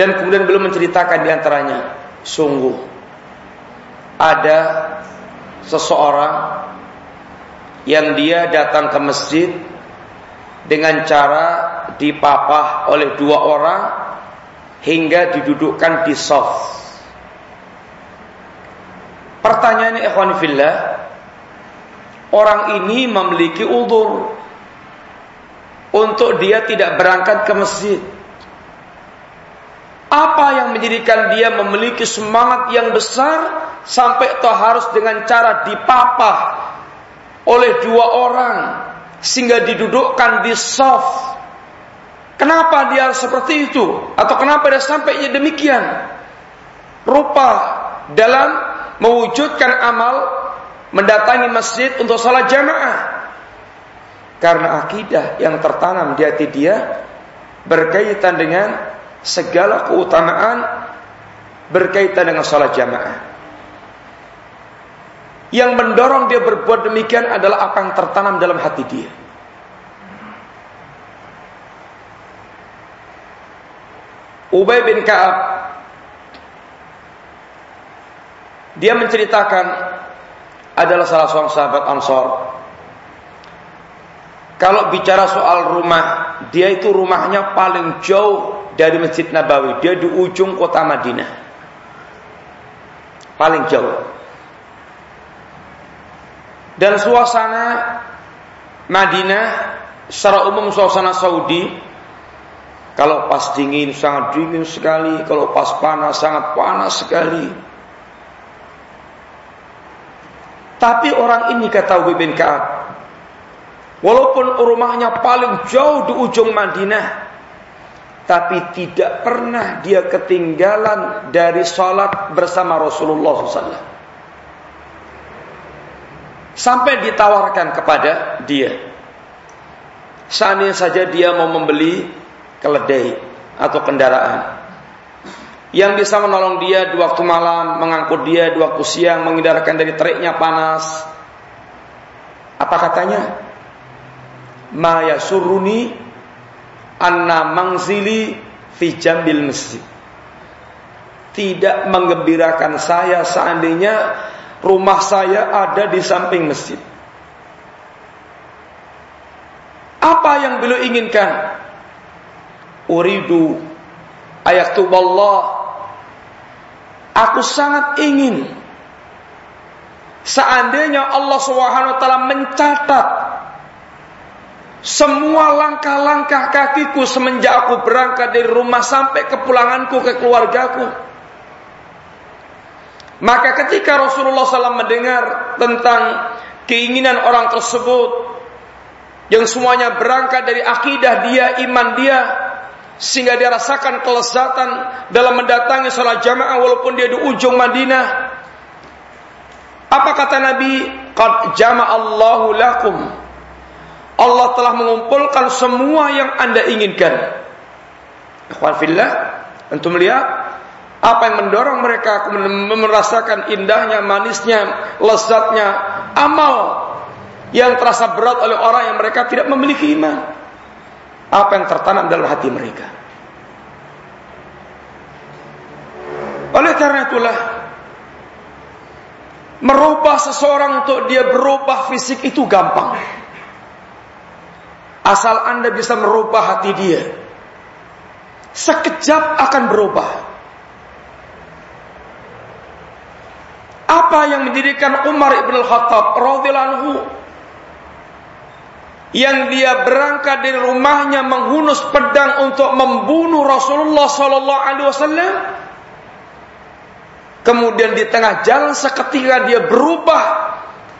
S1: Dan kemudian belum menceritakan di antaranya, sungguh ada seseorang yang dia datang ke masjid dengan cara dipapah oleh dua orang hingga didudukkan di soft. Pertanyaannya ikhwan fillah, orang ini memiliki udur untuk dia tidak berangkat ke masjid. Apa yang menjadikan dia memiliki semangat yang besar sampai toh harus dengan cara dipapah oleh dua orang sehingga didudukkan di soft. Kenapa dia seperti itu? Atau kenapa dia sampai demikian? Rupa dalam mewujudkan amal mendatangi masjid untuk salat jamaah. Karena akidah yang tertanam di hati dia berkaitan dengan segala keutamaan berkaitan dengan salat jamaah. Yang mendorong dia berbuat demikian adalah apa yang tertanam dalam hati dia. Ubay bin Ka'ab dia menceritakan adalah salah seorang sahabat Ansor. Kalau bicara soal rumah, dia itu rumahnya paling jauh dari Masjid Nabawi. Dia di ujung kota Madinah. Paling jauh. Dan suasana Madinah secara umum suasana Saudi kalau pas dingin sangat dingin sekali, kalau pas panas sangat panas sekali. Tapi orang ini kata Ubay bin Ka'ab, walaupun rumahnya paling jauh di ujung Madinah, tapi tidak pernah dia ketinggalan dari sholat bersama Rasulullah SAW. Sampai ditawarkan kepada dia. Seandainya saja dia mau membeli keledai atau kendaraan. Yang bisa menolong dia di waktu malam, mengangkut dia di waktu siang, menghindarkan dari teriknya panas. Apa katanya? Maya suruni anna mangzili fi jambil masjid. Tidak menggembirakan saya seandainya Rumah saya ada di samping masjid. Apa yang beliau inginkan? Uridu ayatuballah. Aku sangat ingin seandainya Allah Subhanahu wa taala mencatat semua langkah-langkah kakiku semenjak aku berangkat dari rumah sampai kepulanganku ke keluargaku maka ketika Rasulullah SAW mendengar tentang keinginan orang tersebut yang semuanya berangkat dari akidah dia, iman dia, sehingga dia rasakan kelezatan dalam mendatangi sholat jamaah walaupun dia di ujung Madinah. Apa kata Nabi? Qad jama'allahu lakum. Allah telah mengumpulkan semua yang Anda inginkan. Ikhwan fillah, antum lihat apa yang mendorong mereka merasakan indahnya, manisnya, lezatnya amal yang terasa berat oleh orang yang mereka tidak memiliki iman. Apa yang tertanam dalam hati mereka. Oleh karena itulah merubah seseorang untuk dia berubah fisik itu gampang. Asal Anda bisa merubah hati dia. Sekejap akan berubah. Apa yang mendirikan Umar ibn al-Khattab radhiyallahu yang dia berangkat dari rumahnya menghunus pedang untuk membunuh Rasulullah sallallahu alaihi wasallam. Kemudian di tengah jalan seketika dia berubah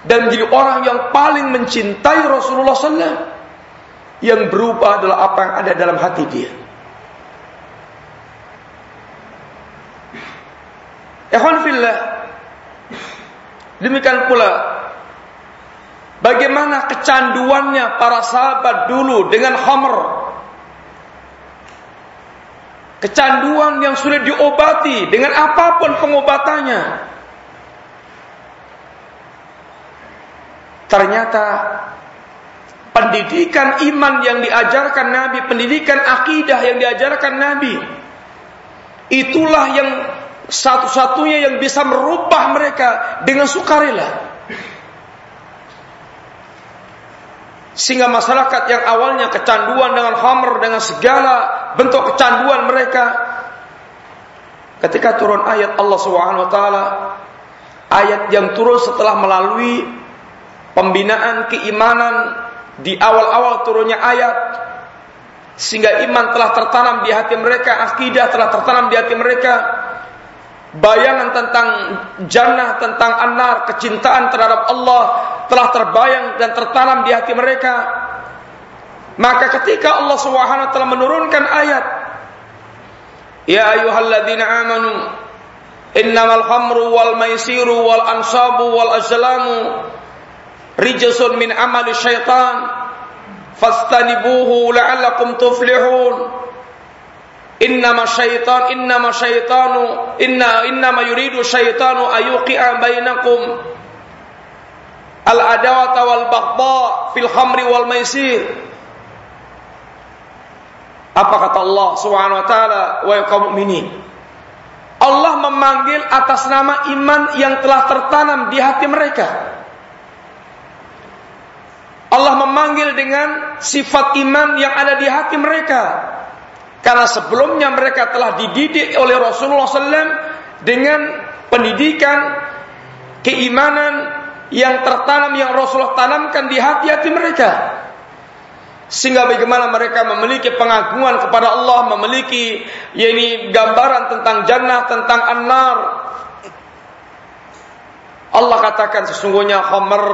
S1: dan menjadi orang yang paling mencintai Rasulullah sallallahu yang berubah adalah apa yang ada dalam hati dia. Ikhwan fillah demikian pula Bagaimana kecanduannya para sahabat dulu dengan khamr. Kecanduan yang sudah diobati dengan apa pun pengobatannya. Ternyata pendidikan iman yang diajarkan Nabi, pendidikan akidah yang diajarkan Nabi, itulah yang satu-satunya yang bisa merubah mereka dengan sukarela. Sehingga masyarakat yang awalnya kecanduan dengan khamr, dengan segala bentuk kecanduan mereka. Ketika turun ayat Allah Subhanahu wa taala, ayat yang turun setelah melalui pembinaan keimanan di awal-awal turunnya ayat sehingga iman telah tertanam di hati mereka, akidah telah tertanam di hati mereka, bayangan tentang jannah, tentang anar, kecintaan terhadap Allah telah terbayang dan tertanam di hati mereka. Maka ketika Allah Subhanahu wa taala menurunkan ayat Ya ayyuhalladzina amanu innamal khamru wal maisiru wal ansabu wal azlamu rijsun min amali syaitan fastanibuhu la'allakum tuflihun Innama syaitan innama syaitanu inna innama yuridu syaitanu ayuqi'a bainakum. Al adawata wal baghdha fil khamri wal maisir. Apa kata Allah Subhanahu wa taala wa kaum Allah memanggil atas nama iman yang telah tertanam di hati mereka. Allah memanggil dengan sifat iman yang ada di hati mereka karena sebelumnya mereka telah dididik oleh Rasulullah SAW dengan pendidikan keimanan yang tertanam yang Rasulullah tanamkan di hati-hati mereka. Sehingga bagaimana mereka memiliki pengagungan kepada Allah, memiliki yakni gambaran tentang jannah, tentang an-nar. Allah katakan sesungguhnya khamr,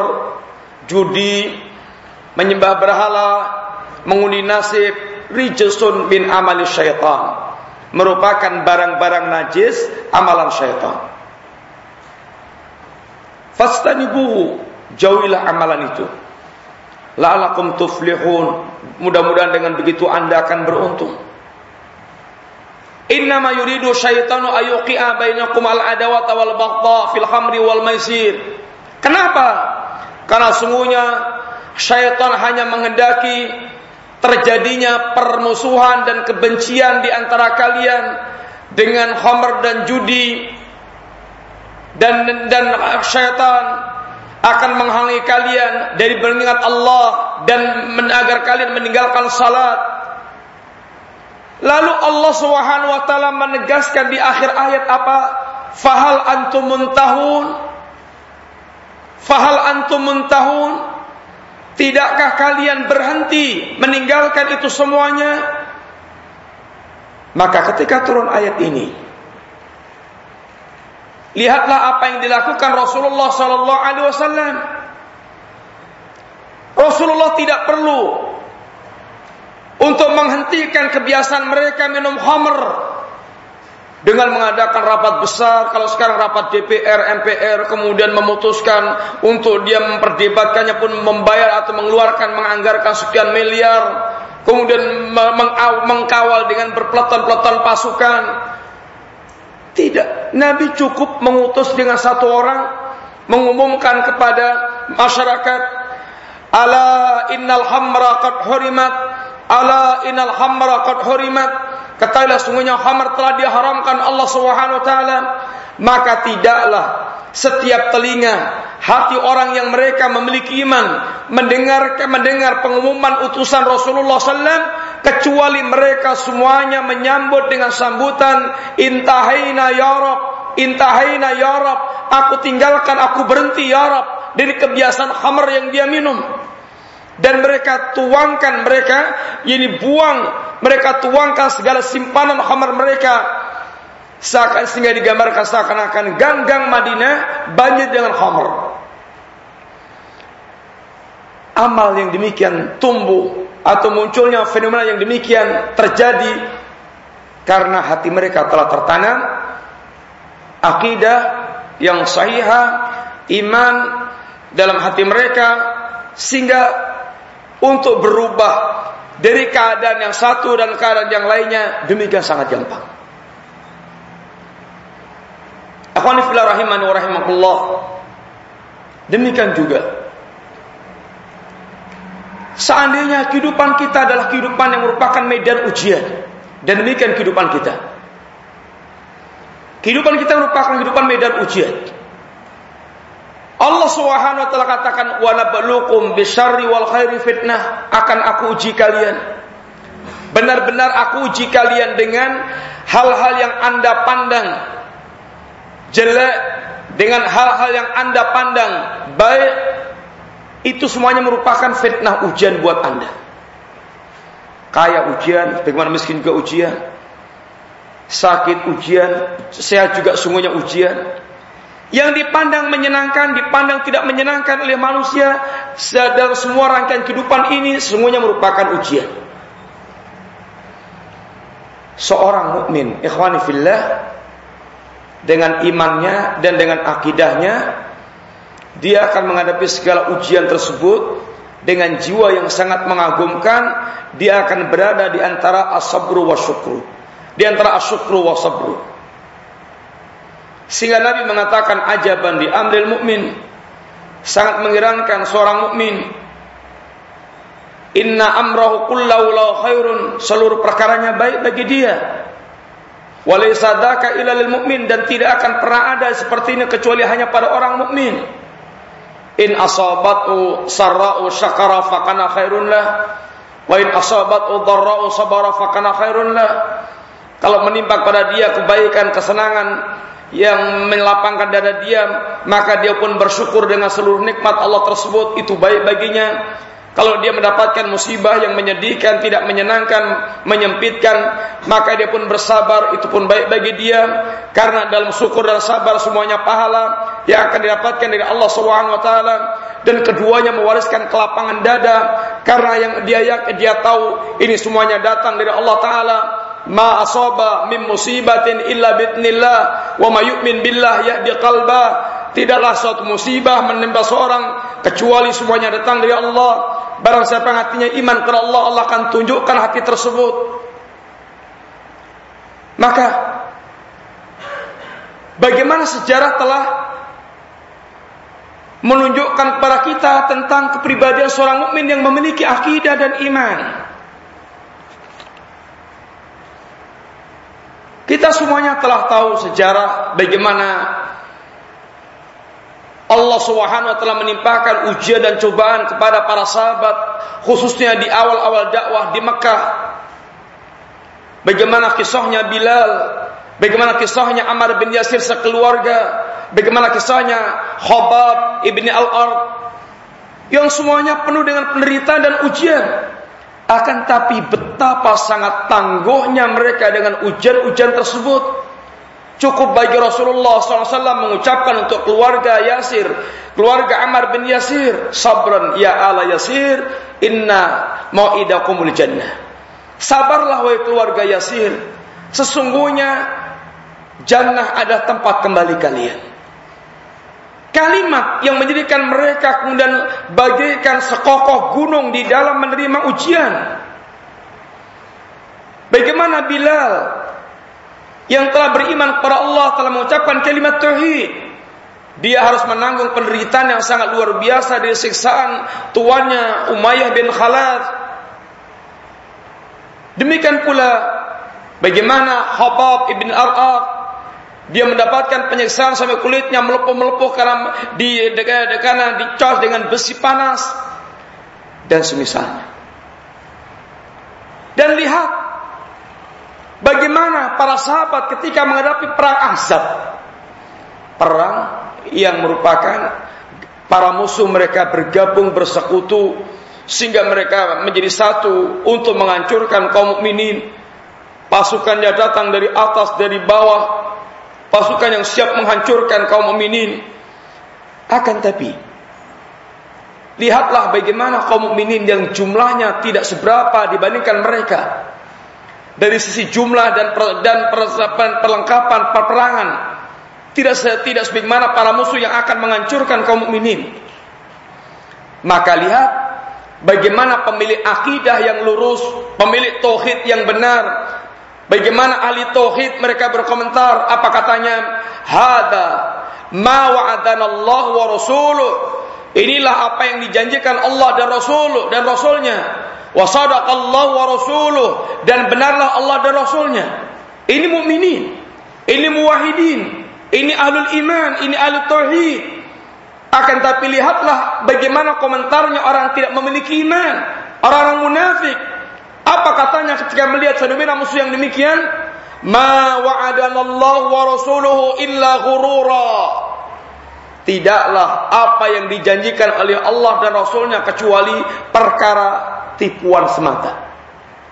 S1: judi, menyembah berhala, mengundi nasib, rijsun min amali syaitan. Merupakan barang-barang najis amalan syaitan. Fastanibuhu. Jauhilah amalan itu. La'alakum tuflihun. Mudah-mudahan dengan begitu anda akan beruntung. Innama yuridu syaitanu ayuqi'a bainakum al-adawata wal baghdha fil khamri wal maisir. Kenapa? Karena sungguhnya syaitan hanya menghendaki terjadinya permusuhan dan kebencian di antara kalian dengan khamr dan judi dan dan syaitan akan menghalangi kalian dari mengingat Allah dan agar kalian meninggalkan salat. Lalu Allah Subhanahu wa taala menegaskan di akhir ayat apa? Fahal antum muntahun? Fahal antum muntahun? Tidakkah kalian berhenti meninggalkan itu semuanya? Maka ketika turun ayat ini, lihatlah apa yang dilakukan Rasulullah sallallahu alaihi wasallam. Rasulullah tidak perlu untuk menghentikan kebiasaan mereka minum khamr dengan mengadakan rapat besar kalau sekarang rapat DPR MPR kemudian memutuskan untuk dia memperdebatkannya pun membayar atau mengeluarkan menganggarkan sekian miliar kemudian mengkawal dengan berpeleton-peleton pasukan. Tidak. Nabi cukup mengutus dengan satu orang mengumumkan kepada masyarakat ala innal hamra qad hurimat ala innal hamra qad hurimat Ketahuilah sungguhnya khamar telah diharamkan Allah Subhanahu wa taala, maka tidaklah setiap telinga hati orang yang mereka memiliki iman mendengar mendengar pengumuman utusan Rasulullah SAW kecuali mereka semuanya menyambut dengan sambutan intahaina ya Rab intahaina ya Rab aku tinggalkan aku berhenti ya Rab dari kebiasaan khamr yang dia minum dan mereka tuangkan mereka ini buang mereka tuangkan segala simpanan khamr mereka. Seakan sehingga digambarkan seakan-akan gang-gang Madinah banjir dengan khamr amal yang demikian tumbuh atau munculnya fenomena yang demikian terjadi karena hati mereka telah tertanam. Akidah yang sahihah, iman dalam hati mereka sehingga untuk berubah dari keadaan yang satu dan keadaan yang lainnya demikian sangat gampang. Rahimakumullah. Demikian juga Seandainya kehidupan kita adalah kehidupan yang merupakan medan ujian dan demikian kehidupan kita. Kehidupan kita merupakan kehidupan medan ujian. Allah Subhanahu wa taala katakan wa nabluukum bisyarri wal khairi fitnah akan aku uji kalian. Benar-benar aku uji kalian dengan hal-hal yang Anda pandang jelek dengan hal-hal yang Anda pandang baik itu semuanya merupakan fitnah ujian buat Anda. Kaya ujian, bagaimana miskin juga ujian. Sakit ujian, sehat juga sungguhnya ujian. Yang dipandang menyenangkan, dipandang tidak menyenangkan oleh manusia, sedang semua rangkaian kehidupan ini semuanya merupakan ujian. Seorang mukmin, ikhwani fillah, dengan imannya dan dengan akidahnya dia akan menghadapi segala ujian tersebut dengan jiwa yang sangat mengagumkan. Dia akan berada di antara asabru wa syukru. Di antara asyukru wa sabru sehingga Nabi mengatakan ajaban di amril mukmin. Sangat mengirankan seorang mukmin. Inna amrahu kullahu lahu khairun. Seluruh perkaranya baik bagi dia. Walaysa dzaka illa lil mukmin. Dan tidak akan pernah ada seperti ini kecuali hanya pada orang mukmin. In asabatu sarra'u syakara fakana khairun lah. Wa in asabatu dharra'u sabara fakana khairun lah. Kalau menimpa pada dia kebaikan kesenangan yang melapangkan dada dia maka dia pun bersyukur dengan seluruh nikmat Allah tersebut. Itu baik baginya. Kalau dia mendapatkan musibah yang menyedihkan, tidak menyenangkan, menyempitkan, maka dia pun bersabar, itu pun baik bagi dia. Karena dalam syukur dan sabar semuanya pahala yang akan didapatkan dari Allah Subhanahu wa taala. Dan keduanya mewariskan kelapangan dada. Karena yang dia dia tahu ini semuanya datang dari Allah taala ma asaba min musibatin illa bitnillah wa ma yu'min billah yahdi qalba tidaklah suatu musibah menimpa seorang kecuali semuanya datang dari Allah Barang siapa yang hatinya iman kepada Allah, Allah akan tunjukkan hati tersebut. Maka bagaimana sejarah telah menunjukkan kepada kita tentang kepribadian seorang mukmin yang memiliki akidah dan iman. Kita semuanya telah tahu sejarah bagaimana Allah Subhanahu wa taala menimpakan ujian dan cobaan kepada para sahabat khususnya di awal-awal dakwah di Mekah. Bagaimana kisahnya Bilal, bagaimana kisahnya Ammar bin Yasir sekeluarga, bagaimana kisahnya Khabab ibni Al-Ard yang semuanya penuh dengan penderitaan dan ujian. Akan tapi betapa sangat tangguhnya mereka dengan ujian-ujian tersebut Cukup bagi Rasulullah SAW mengucapkan untuk keluarga Yasir, keluarga Ammar bin Yasir, sabran ya ala Yasir, inna mau'idakumul jannah. Sabarlah wahai keluarga Yasir, sesungguhnya jannah ada tempat kembali kalian. Kalimat yang menjadikan mereka kemudian bagaikan sekokoh gunung di dalam menerima ujian. Bagaimana Bilal yang telah beriman kepada Allah telah mengucapkan kalimat tauhid dia harus menanggung penderitaan yang sangat luar biasa dari siksaan tuannya Umayyah bin Khalaf demikian pula bagaimana Habab ibn Arqaq Dia mendapatkan penyiksaan sampai kulitnya melepuh-melepuh karena di karena dicos dengan besi panas dan semisalnya. Dan lihat bagaimana para sahabat ketika menghadapi perang Ahzab. Perang yang merupakan para musuh mereka bergabung bersekutu sehingga mereka menjadi satu untuk menghancurkan kaum mukminin. Pasukannya datang dari atas dari bawah pasukan yang siap menghancurkan kaum mukminin. Akan tapi lihatlah bagaimana kaum mukminin yang jumlahnya tidak seberapa dibandingkan mereka. Dari sisi jumlah dan per, dan persiapan perlengkapan peperangan tidak tidak sebagaimana para musuh yang akan menghancurkan kaum mukminin. Maka lihat bagaimana pemilik akidah yang lurus, pemilik tauhid yang benar, Bagaimana ahli tauhid mereka berkomentar apa katanya? Hada ma Allah wa rasuluh. Inilah apa yang dijanjikan Allah dan Rasul dan Rasulnya. Wa sadaqallahu wa rasuluh dan benarlah Allah dan Rasulnya. Ini mukminin, ini muwahhidin, ini ahlul iman, ini ahli tauhid. Akan tapi lihatlah bagaimana komentarnya orang tidak memiliki iman, orang-orang munafik, apa katanya ketika melihat fenomena musuh yang demikian? Ma wa'adana Allah wa rasuluhu illa ghurura. Tidaklah apa yang dijanjikan oleh Allah dan Rasulnya kecuali perkara tipuan semata.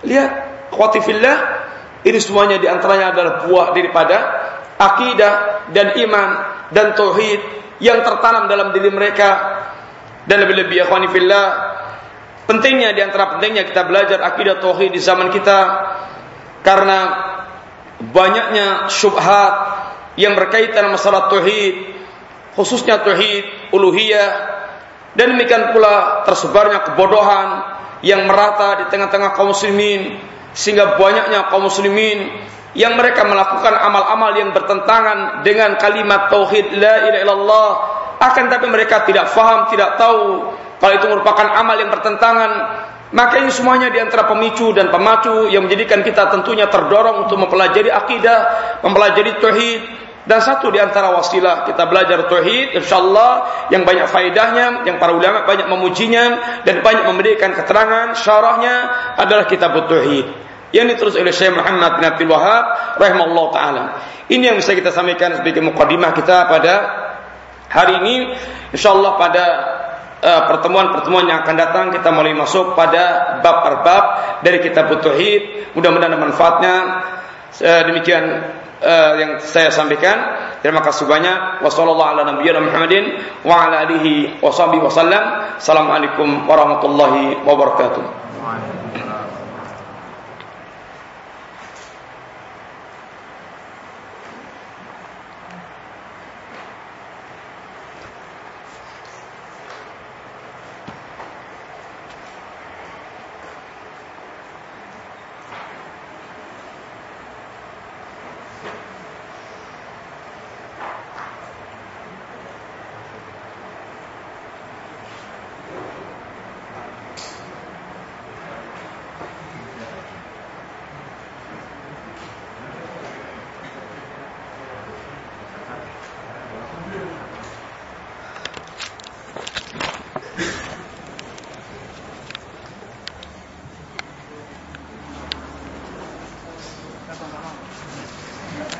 S1: Lihat, khawatifillah, ini semuanya di antaranya adalah buah daripada akidah dan iman dan tauhid yang tertanam dalam diri mereka dan lebih-lebih ikhwanifillah Pentingnya di antara pentingnya kita belajar akidah tauhid di zaman kita karena banyaknya syubhat yang berkaitan masalah tauhid, khususnya tauhid uluhiyah dan demikian pula tersebarnya kebodohan yang merata di tengah-tengah kaum muslimin sehingga banyaknya kaum muslimin yang mereka melakukan amal-amal yang bertentangan dengan kalimat tauhid la ilaha illallah. Akan tapi mereka tidak faham, tidak tahu kalau itu merupakan amal yang bertentangan, maka ini semuanya di antara pemicu dan pemacu yang menjadikan kita tentunya terdorong untuk mempelajari akidah, mempelajari tauhid, dan satu di antara wasilah kita belajar tauhid, insyaallah yang banyak faedahnya, yang para ulama banyak memujinya dan banyak memberikan keterangan syarahnya adalah kitab tauhid yang ditulis oleh Syekh Muhammad bin Abdul Wahab rahimahullah taala. Ini yang bisa kita sampaikan sebagai mukadimah kita pada hari ini. Insyaallah pada pertemuan-pertemuan yang akan datang kita mulai masuk pada bab per bab dari kitab tauhid. Mudah-mudahan ada manfaatnya. Uh, demikian uh, yang saya sampaikan. Terima kasih banyak. Wassalamualaikum warahmatullahi wabarakatuh.